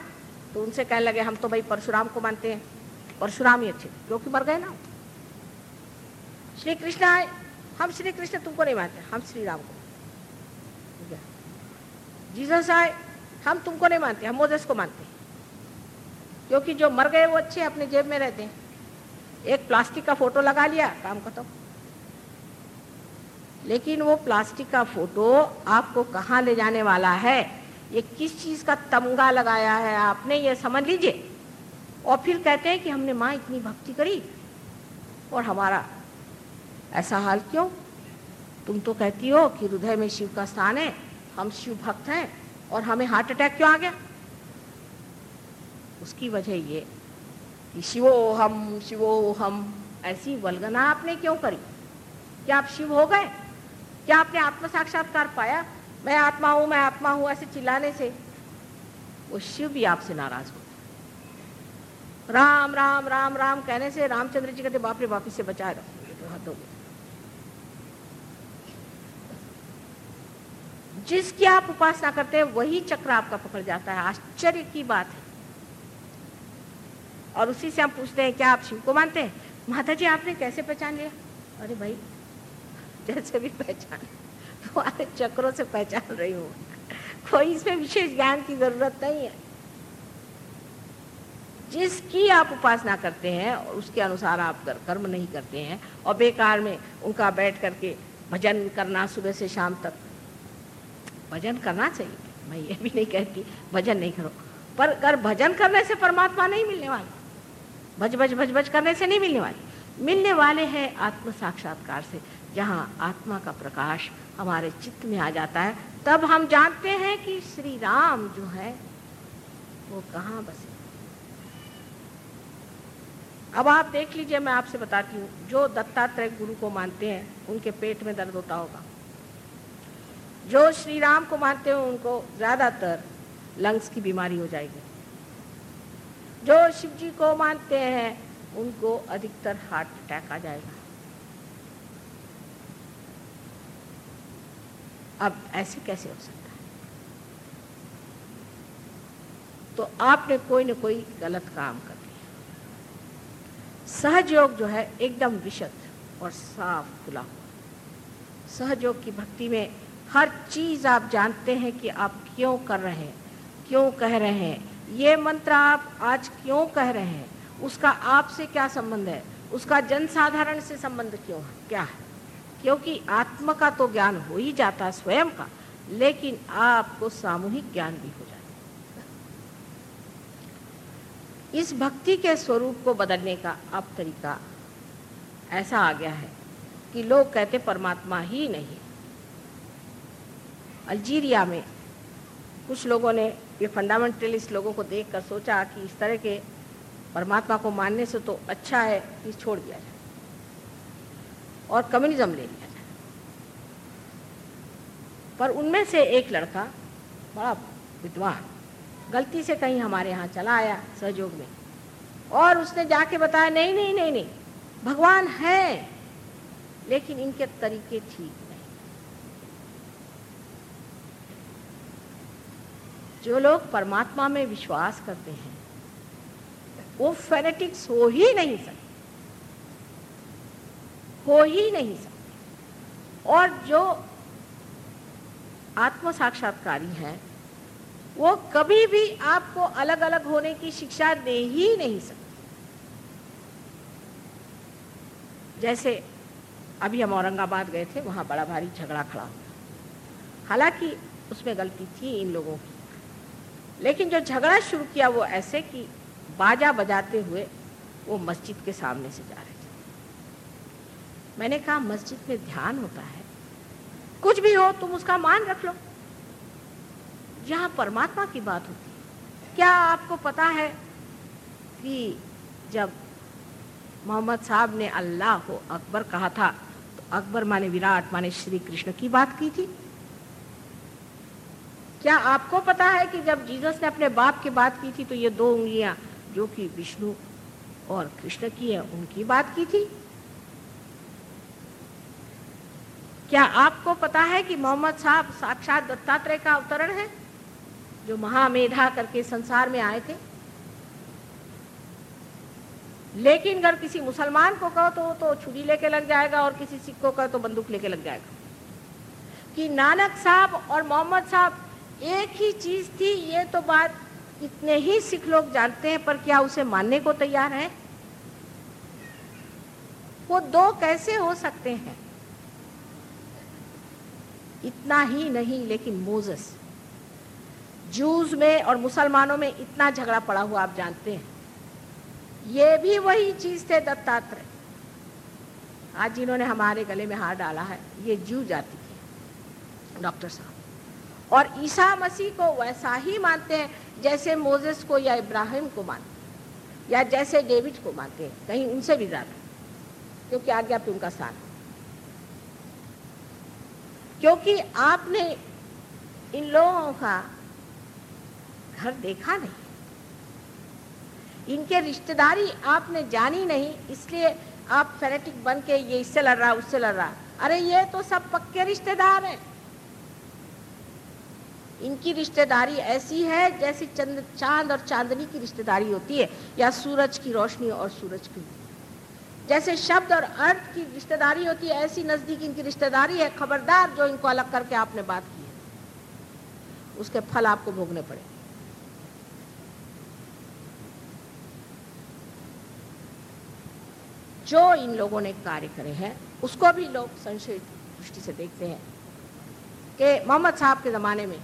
तो उनसे कहने लगे, हम तो भाई परशुराम को मानते हैं। परशुराम ही अच्छे क्योंकि मर गए ना श्री कृष्ण आए। हम श्री कृष्ण तुमको नहीं मानते। हम श्री राम को जीसस आए, हम तुमको नहीं मानते। हम मोजस को मानते क्योंकि जो मर गए, वो अच्छे अपने जेब में रहते हैं। एक प्लास्टिक का फ़ोटो लगा लिया, काम खत्म। तो। लेकिन वो प्लास्टिक का फ़ोटो आपको कहाँ ले जाने वाला है? ये किस चीज़ का तमगा लगाया है आपने, ये समझ लीजिए। और फिर कहते हैं कि हमने माँ इतनी भक्ति करी और हमारा ऐसा हाल क्यों? तुम तो कहती हो कि हृदय में शिव का स्थान है, हम शिव भक्त हैं, और हमें हार्ट अटैक क्यों आ गया? उसकी वजह ये कि शिवो हम शिवो हम ऐसी वलगना आपने क्यों करी? क्या आप शिव हो गए? क्या आपने आत्म साक्षात्कार पाया? मैं आत्मा हूँ, मैं आत्मा हूँ, ऐसे चिल्लाने से। वो शिव भी आपसे नाराज़ हो राम राम राम राम, कहने से रामचंद्र जी कहते, बाप रे बाप से बचाए रहो तो हद हो गया जिसकी आप उपासना करते हैं, वही चक्र आपका पकड़ जाता है। आश्चर्य की बात है। और उसी से हम पूछते हैं, क्या आप शिव को मानते हैं? माता जी आपने कैसे पहचान लिया? अरे भाई, जैसे भी पहचान, तुम्हारे चक्रों से पहचान रही हूँ। कोई इसमें विशेष ज्ञान की ज़रूरत नहीं है। जिसकी आप उपासना करते हैं, और उसके अनुसार आप कर्म नहीं करते हैं, और बेकार में उनका बैठ करके भजन करना सुबह से शाम तक भजन करना चाहिए। मैं ये भी नहीं कहती, भजन नहीं करो। पर अगर भजन करने से परमात्मा नहीं मिलने वाला, भज भज भज भज करने से नहीं मिलने वाली, मिलने वाले हैं आत्म साक्षात्कार से, जहाँ आत्मा का प्रकाश हमारे चित्त में आ जाता है, तब हम जानते हैं कि श्री राम जो है, वो कहाँ बसे। अब आप देख लीजिए, मैं आपसे बताती हूँ, जो दत्तात्रेय गुरु को मानते हैं, उनके पेट में दर्द होता होगा। जो श्री राम को मानते हैं, उनको ज़्यादातर लंग्स की बीमारी हो जाएगी। जो शिव जी को मानते हैं, उनको अधिकतर हार्ट अटैक आ जाएगा। अब ऐसे कैसे हो सकता है? तो आपने कोई ना कोई गलत काम कर दिया सहयोग जो है, एकदम विशद और साफ़ खुला हुआ। सहयोग की भक्ति में हर चीज़ आप जानते हैं कि आप क्यों कर रहे हैं, क्यों कह रहे हैं। ये मंत्र आप आज क्यों कह रहे हैं? उसका आपसे क्या संबंध है? उसका जनसाधारण से संबंध क्यों है? क्या है? क्योंकि आत्मा का तो ज्ञान हो ही जाता है स्वयं का, लेकिन आपको सामूहिक ज्ञान भी हो जाता इस भक्ति के स्वरूप को बदलने का अब तरीका ऐसा आ गया है कि लोग कहते परमात्मा ही नहीं अल्जीरिया में कुछ लोगों ने ये फंडामेंटलिस्ट लोगों को देखकर सोचा कि इस तरह के परमात्मा को मानने से तो अच्छा है कि छोड़ दिया जाए और कम्युनिज्म ले लिया जाए। पर उनमें से एक लड़का बड़ा विद्वान, गलती से कहीं हमारे यहाँ चला आया सहयोग में और उसने जाके बताया, नहीं नहीं नहीं नहीं, भगवान है, लेकिन इनके तरीके ठीक नहीं जो लोग परमात्मा में विश्वास करते हैं, वो फेनेटिक्स हो ही नहीं सकते। हो ही नहीं सकते। और जो आत्म साक्षात्कारी है, वो कभी भी आपको अलग अलग होने की शिक्षा दे ही नहीं सकते। जैसे अभी हम औरंगाबाद गए थे, वहाँ बड़ा भारी झगड़ा खड़ा हुआ। हालाँकि उसमें गलती थी इन लोगों की। लेकिन जो झगड़ा शुरू किया वो ऐसे कि बाजा बजाते हुए वो मस्जिद के सामने से जा रहे थे। मैंने कहा, मस्जिद में ध्यान होता है। कुछ भी हो, तुम उसका मान रख लो। जहाँ परमात्मा की बात होती है। क्या आपको पता है कि जब मोहम्मद साहब ने अल्लाह को अकबर कहा था तो अकबर माने विराट, माने श्री कृष्ण की बात की थी। क्या आपको पता है कि जब जीसस ने अपने बाप की बात की थी तो ये दो उंगलियाँ जो कि विष्णु और कृष्ण की है, उनकी बात की थी? क्या आपको पता है कि मोहम्मद साहब साक्षात दत्तात्रेय का अवतरण है, जो महामेधा करके संसार में आए थे? लेकिन अगर किसी मुसलमान को कहो तो तो छुरी लेके लग जाएगा और किसी सिख को कहो तो बंदूक लेके लग जाएगा। कि नानक साहब और मोहम्मद साहब एक ही चीज़ थी, ये तो बात इतने ही सिख लोग जानते हैं, पर क्या उसे मानने को तैयार है? वो दो कैसे हो सकते हैं? इतना ही नहीं, लेकिन मोजस। जूस में और मुसलमानों में इतना झगड़ा पड़ा हुआ, आप जानते हैं। ये भी वही चीज़ थे, दत्तात्रेय। आज जिन्होंने हमारे गले में हाथ डाला है। ये जू जाती थी डॉक्टर साहब। और ईसा मसीह को वैसा ही मानते हैं जैसे मोजेस को या इब्राहिम को मानते या जैसे डेविड को मानते हैं। कहीं उनसे भी ज़्यादा, क्योंकि आज्ञा पे उनका साथ क्योंकि आपने इन लोगों का घर देखा नहीं, इनके रिश्तेदारी आपने जानी नहीं, इसलिए आप फेनेटिक बन के ये इससे लड़ रहा, उससे लड़ रहा। अरे ये तो सब पक्के रिश्तेदार हैं। इनकी रिश्तेदारी ऐसी है जैसी चंद, चाँद और चांदनी की रिश्तेदारी होती है, या सूरज की रोशनी और सूरज की। जैसे शब्द और अर्थ की रिश्तेदारी होती है, ऐसी नज़दीक इनकी रिश्तेदारी है, खबरदार जो इनको अलग करके आपने बात की है। उसके फल आपको भोगने पड़े। जो इन लोगों ने कार्य करे हैं, उसको भी लोग संशय दृष्टि से देखते हैं कि मोहम्मद साहब के ज़माने में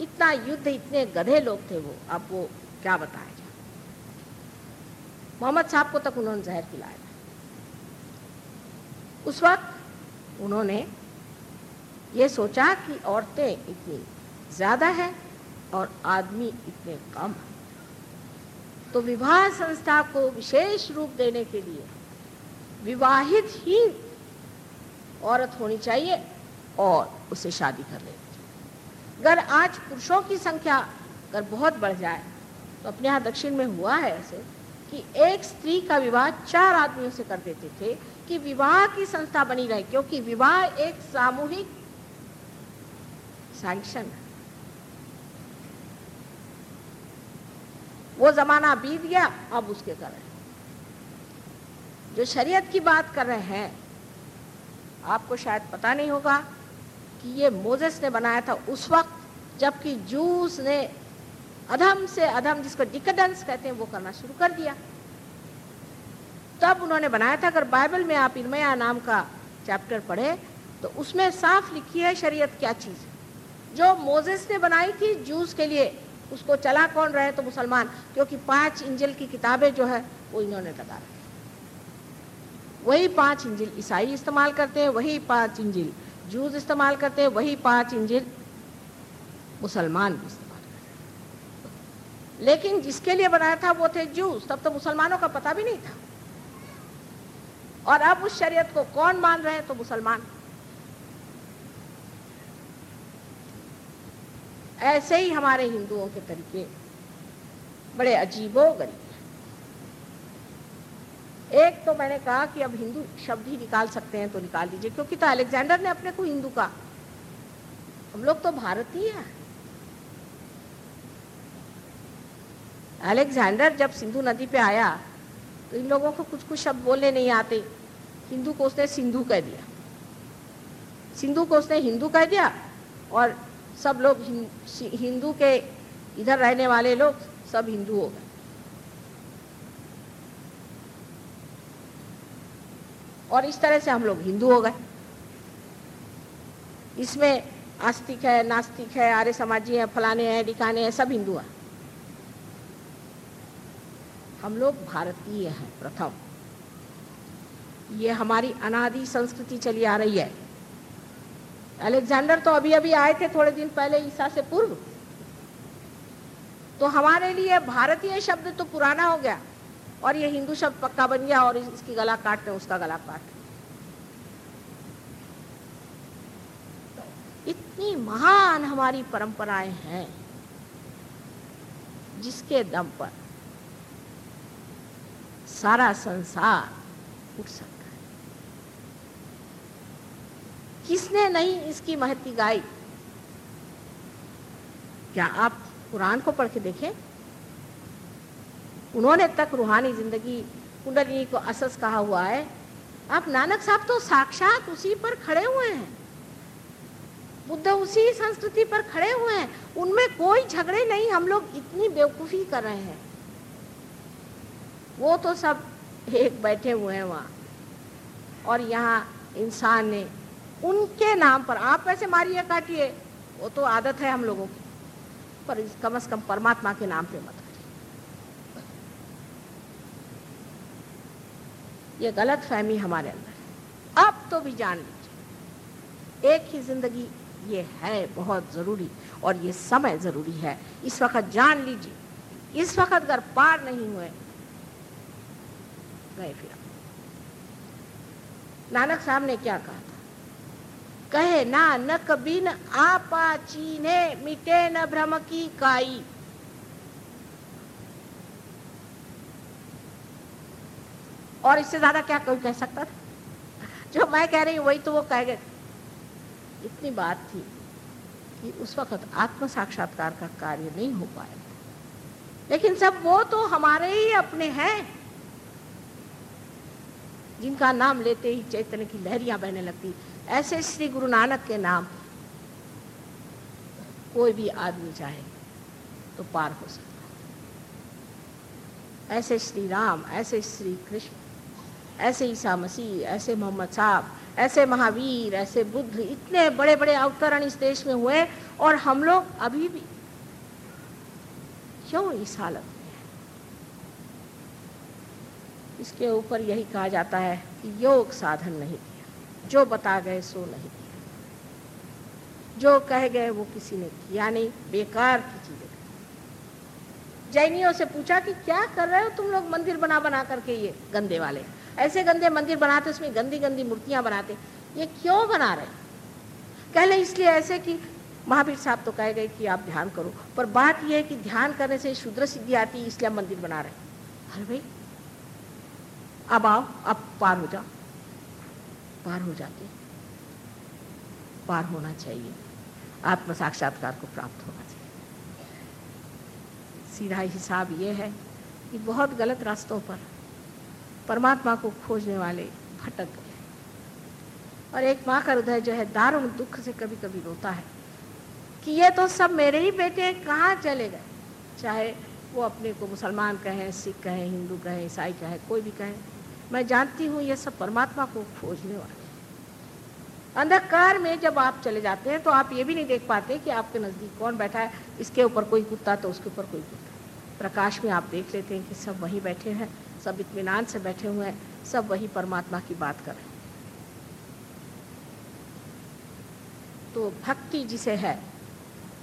इतना युद्ध, इतने गधे लोग थे वो। अब वो क्या बताया जाए? मोहम्मद साहब को तक उन्होंने जहर पिलाया उस वक्त उन्होंने ये सोचा कि औरतें इतनी ज़्यादा है और आदमी इतने कम हैं। तो विवाह संस्था को विशेष रूप देने के लिए विवाहित ही औरत होनी चाहिए और उसे शादी कर लेनी। अगर आज पुरुषों की संख्या अगर बहुत बढ़ जाए तो अपने यहाँ दक्षिण में हुआ है ऐसे कि एक स्त्री का विवाह चार आदमियों से कर देते थे कि विवाह की संस्था बनी रहे, क्योंकि विवाह एक सामूहिक सैंक्शन है। वो जमाना बीत गया, अब उसके कारण जो शरीयत की बात कर रहे हैं, आपको शायद पता नहीं होगा कि ये मोजेस ने बनाया था उस वक्त, जबकि जूस ने अधम से अधम, जिसको डिकडेंस कहते हैं, वो करना शुरू कर दिया। तब उन्होंने बनाया था, अगर बाइबल में आप इनमया नाम का चैप्टर पढ़े तो उसमें साफ़ लिखी है शरीयत क्या चीज़। जो मोजेस ने बनाई थी जूस के लिए, उसको चला कौन रहे तो मुसलमान, क्योंकि पाँच इंजिल की किताबें जो है, वो इन्होंने लगा रखी वही पाँच इंजिल ईसाई इस्तेमाल करते हैं, वही पाँच इंजिल जूस इस्तेमाल करते हैं, वही पाँच इंजिल मुसलमान भी इस्तेमाल करते लेकिन जिसके लिए बनाया था वो थे जूस। तब तो मुसलमानों का पता भी नहीं था। और अब उस शरीयत को कौन मान रहे हैं? तो मुसलमान। ऐसे ही हमारे हिंदुओं के तरीके बड़े अजीबो गरीब एक तो मैंने कहा कि अब हिंदू शब्द ही निकाल सकते हैं तो निकाल दीजिए क्योंकि तो अलेक्जेंडर ने अपने को हिंदू कहा। हम लोग तो भारतीय हैं। अलेक्जेंडर जब सिंधु नदी पे आया तो इन लोगों को कुछ कुछ शब्द बोलने नहीं आते। हिंदू को उसने सिंधु कह दिया। सिंधु को उसने हिंदू कह दिया और सब लोग हिंदू के इधर रहने वाले लोग सब हिंदू हो गए। और इस तरह से हम लोग हिंदू हो गए। इसमें आस्तिक है, नास्तिक है, आर्य समाजी है, फलाने हैं डिकाने हैं, सब हिंदू हैं। हम लोग भारतीय हैं, प्रथम। ये हमारी अनादि संस्कृति चली आ रही है। अलेक्जेंडर तो अभी अभी आए थे थोड़े दिन पहले, ईसा से पूर्व। तो हमारे लिए भारतीय शब्द तो पुराना हो गया। और ये हिंदू शब्द पक्का बन गया और इसकी गला काटते उसका गला काट इतनी महान हमारी परंपराएँ हैं, जिसके दम पर सारा संसार उठ सकता है। किसने नहीं इसकी महती गाई? क्या आप कुरान को पढ़ के देखें? उन्होंने तक रूहानी ज़िंदगी कुंडली को असस कहा हुआ है। आप नानक साहब तो साक्षात उसी पर खड़े हुए हैं। बुद्ध उसी संस्कृति पर खड़े हुए हैं। उनमें कोई झगड़े नहीं, हम लोग इतनी बेवकूफ़ी कर रहे हैं। वो तो सब एक बैठे हुए हैं वहाँ। और यहाँ इंसान ने उनके नाम पर, आप वैसे मारिए, काटिए। वो तो आदत है हम लोगों की। पर कम से कम परमात्मा के नाम पे मत ये गलत फहमी हमारे अंदर है। अब तो भी जान लीजिए। एक ही ज़िंदगी ये है बहुत ज़रूरी और ये समय ज़रूरी है। इस वक्त जान लीजिए। इस वक्त अगर पार नहीं हुए गए फिर। नानक साहब ने क्या कहा था? कहे, ना, न कबीन आपा चीने, मिटे न भ्रम की काई। और इससे ज़्यादा क्या कोई कह सकता था? जो मैं कह रही हूँ, वही तो वो कह गए। इतनी बात थी कि उस वक्त आत्म साक्षात्कार का कार्य नहीं हो पाया लेकिन सब वो तो हमारे ही अपने हैं, जिनका नाम लेते ही चैतन्य की लहरियाँ बहने लगती। ऐसे श्री गुरु नानक के नाम कोई भी आदमी चाहे तो पार हो सकता। ऐसे श्री राम, ऐसे श्री कृष्ण ऐसे ईसा मसीह, ऐसे मोहम्मद साहब, ऐसे महावीर, ऐसे बुद्ध इतने बड़े बड़े अवतरण इस देश में हुए और हम लोग अभी भी क्यों इस हालत में है? इसके ऊपर यही कहा जाता है कि योग साधन नहीं किया। जो बता गए सो नहीं किया। जो कह गए वो किसी ने किया नहीं। बेकार की चीज़ें। जैनियों से पूछा कि क्या कर रहे हो तुम लोग मंदिर बना बना करके ये गंदे वाले? ऐसे गंदे मंदिर बनाते, उसमें गंदी गंदी मूर्तियाँ बनाते। ये क्यों बना रहे? कहले इसलिए ऐसे कि महावीर साहब तो कह गए कि आप ध्यान करो, पर बात यह है कि ध्यान करने से शुद्र सिद्धि आती है, इसलिए मंदिर बना रहे अरे भाई, अब आओ, अब पार हो जाओ। पार हो जाते। पार होना चाहिए। आत्म साक्षात्कार को प्राप्त होना चाहिए। सीधा हिसाब ये है कि बहुत गलत रास्तों पर परमात्मा को खोजने वाले भटक गए और एक माँ का हृदय जो है, दारुण दुख से कभी कभी रोता है कि ये तो सब मेरे ही बेटे कहाँ चले गए? चाहे वो अपने को मुसलमान कहें, सिख कहें, हिंदू कहें, ईसाई कहें, कोई भी कहें, मैं जानती हूँ ये सब परमात्मा को खोजने वाले अंधकार में जब आप चले जाते हैं तो आप ये भी नहीं देख पाते कि आपके नज़दीक कौन बैठा है, इसके ऊपर कोई कुत्ता तो उसके ऊपर कोई कुत्ता। प्रकाश में आप देख लेते हैं कि सब वहीं बैठे हैं। सब इतमान से बैठे हुए हैं, सब वही परमात्मा की बात कर रहे हैं। तो भक्ति जिसे है,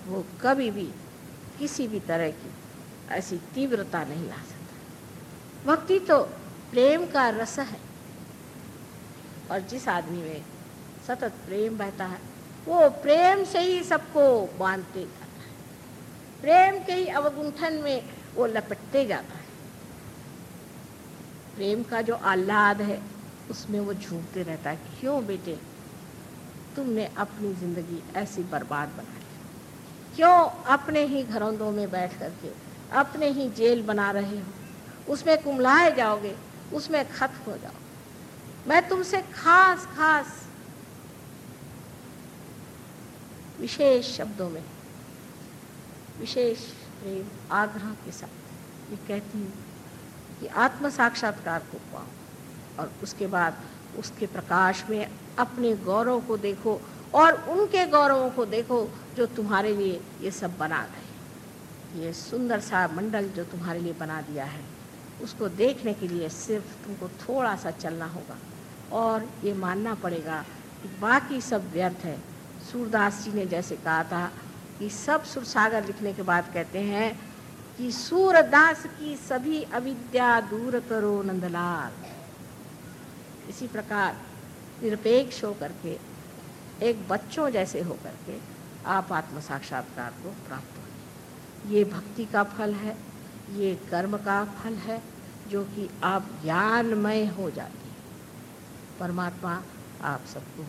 वो कभी भी किसी भी तरह की ऐसी तीव्रता नहीं ला सकता। भक्ति तो प्रेम का रस है। और जिस आदमी में सतत प्रेम बहता है, वो प्रेम से ही सबको बांधते जाता है। प्रेम के ही अवगुंठन में वो लपटते जाता है। प्रेम का जो आह्लाद है, उसमें वो झूमते रहता है। क्यों बेटे? तुमने अपनी ज़िंदगी ऐसी बर्बाद बना ली। क्यों अपने ही घरोंदों में बैठ करके, अपने ही जेल बना रहे हो? उसमें कुमलाए जाओगे, उसमें खत्म हो जाओ। मैं तुमसे खास खास विशेष शब्दों में, विशेष प्रेम, आग्रह के साथ ये कहती हूँ। कि आत्म साक्षात्कार को पाओ। और उसके बाद उसके प्रकाश में अपने गौरव को देखो और उनके गौरवों को देखो जो तुम्हारे लिए ये सब बना गए ये सुंदर सा मंडल जो तुम्हारे लिए बना दिया है, उसको देखने के लिए सिर्फ़ तुमको थोड़ा सा चलना होगा। और ये मानना पड़ेगा कि बाकी सब व्यर्थ है। सूरदास जी ने जैसे कहा था कि सब सुरसागर लिखने के बाद कहते हैं कि सूरदास की सभी अविद्या दूर करो नंदलाल। इसी प्रकार निरपेक्ष होकर के, एक बच्चों जैसे होकर के आप आत्म साक्षात्कार को प्राप्त हो ये भक्ति का फल है, ये कर्म का फल है, जो कि आप ज्ञानमय हो जाती परमात्मा आप सबको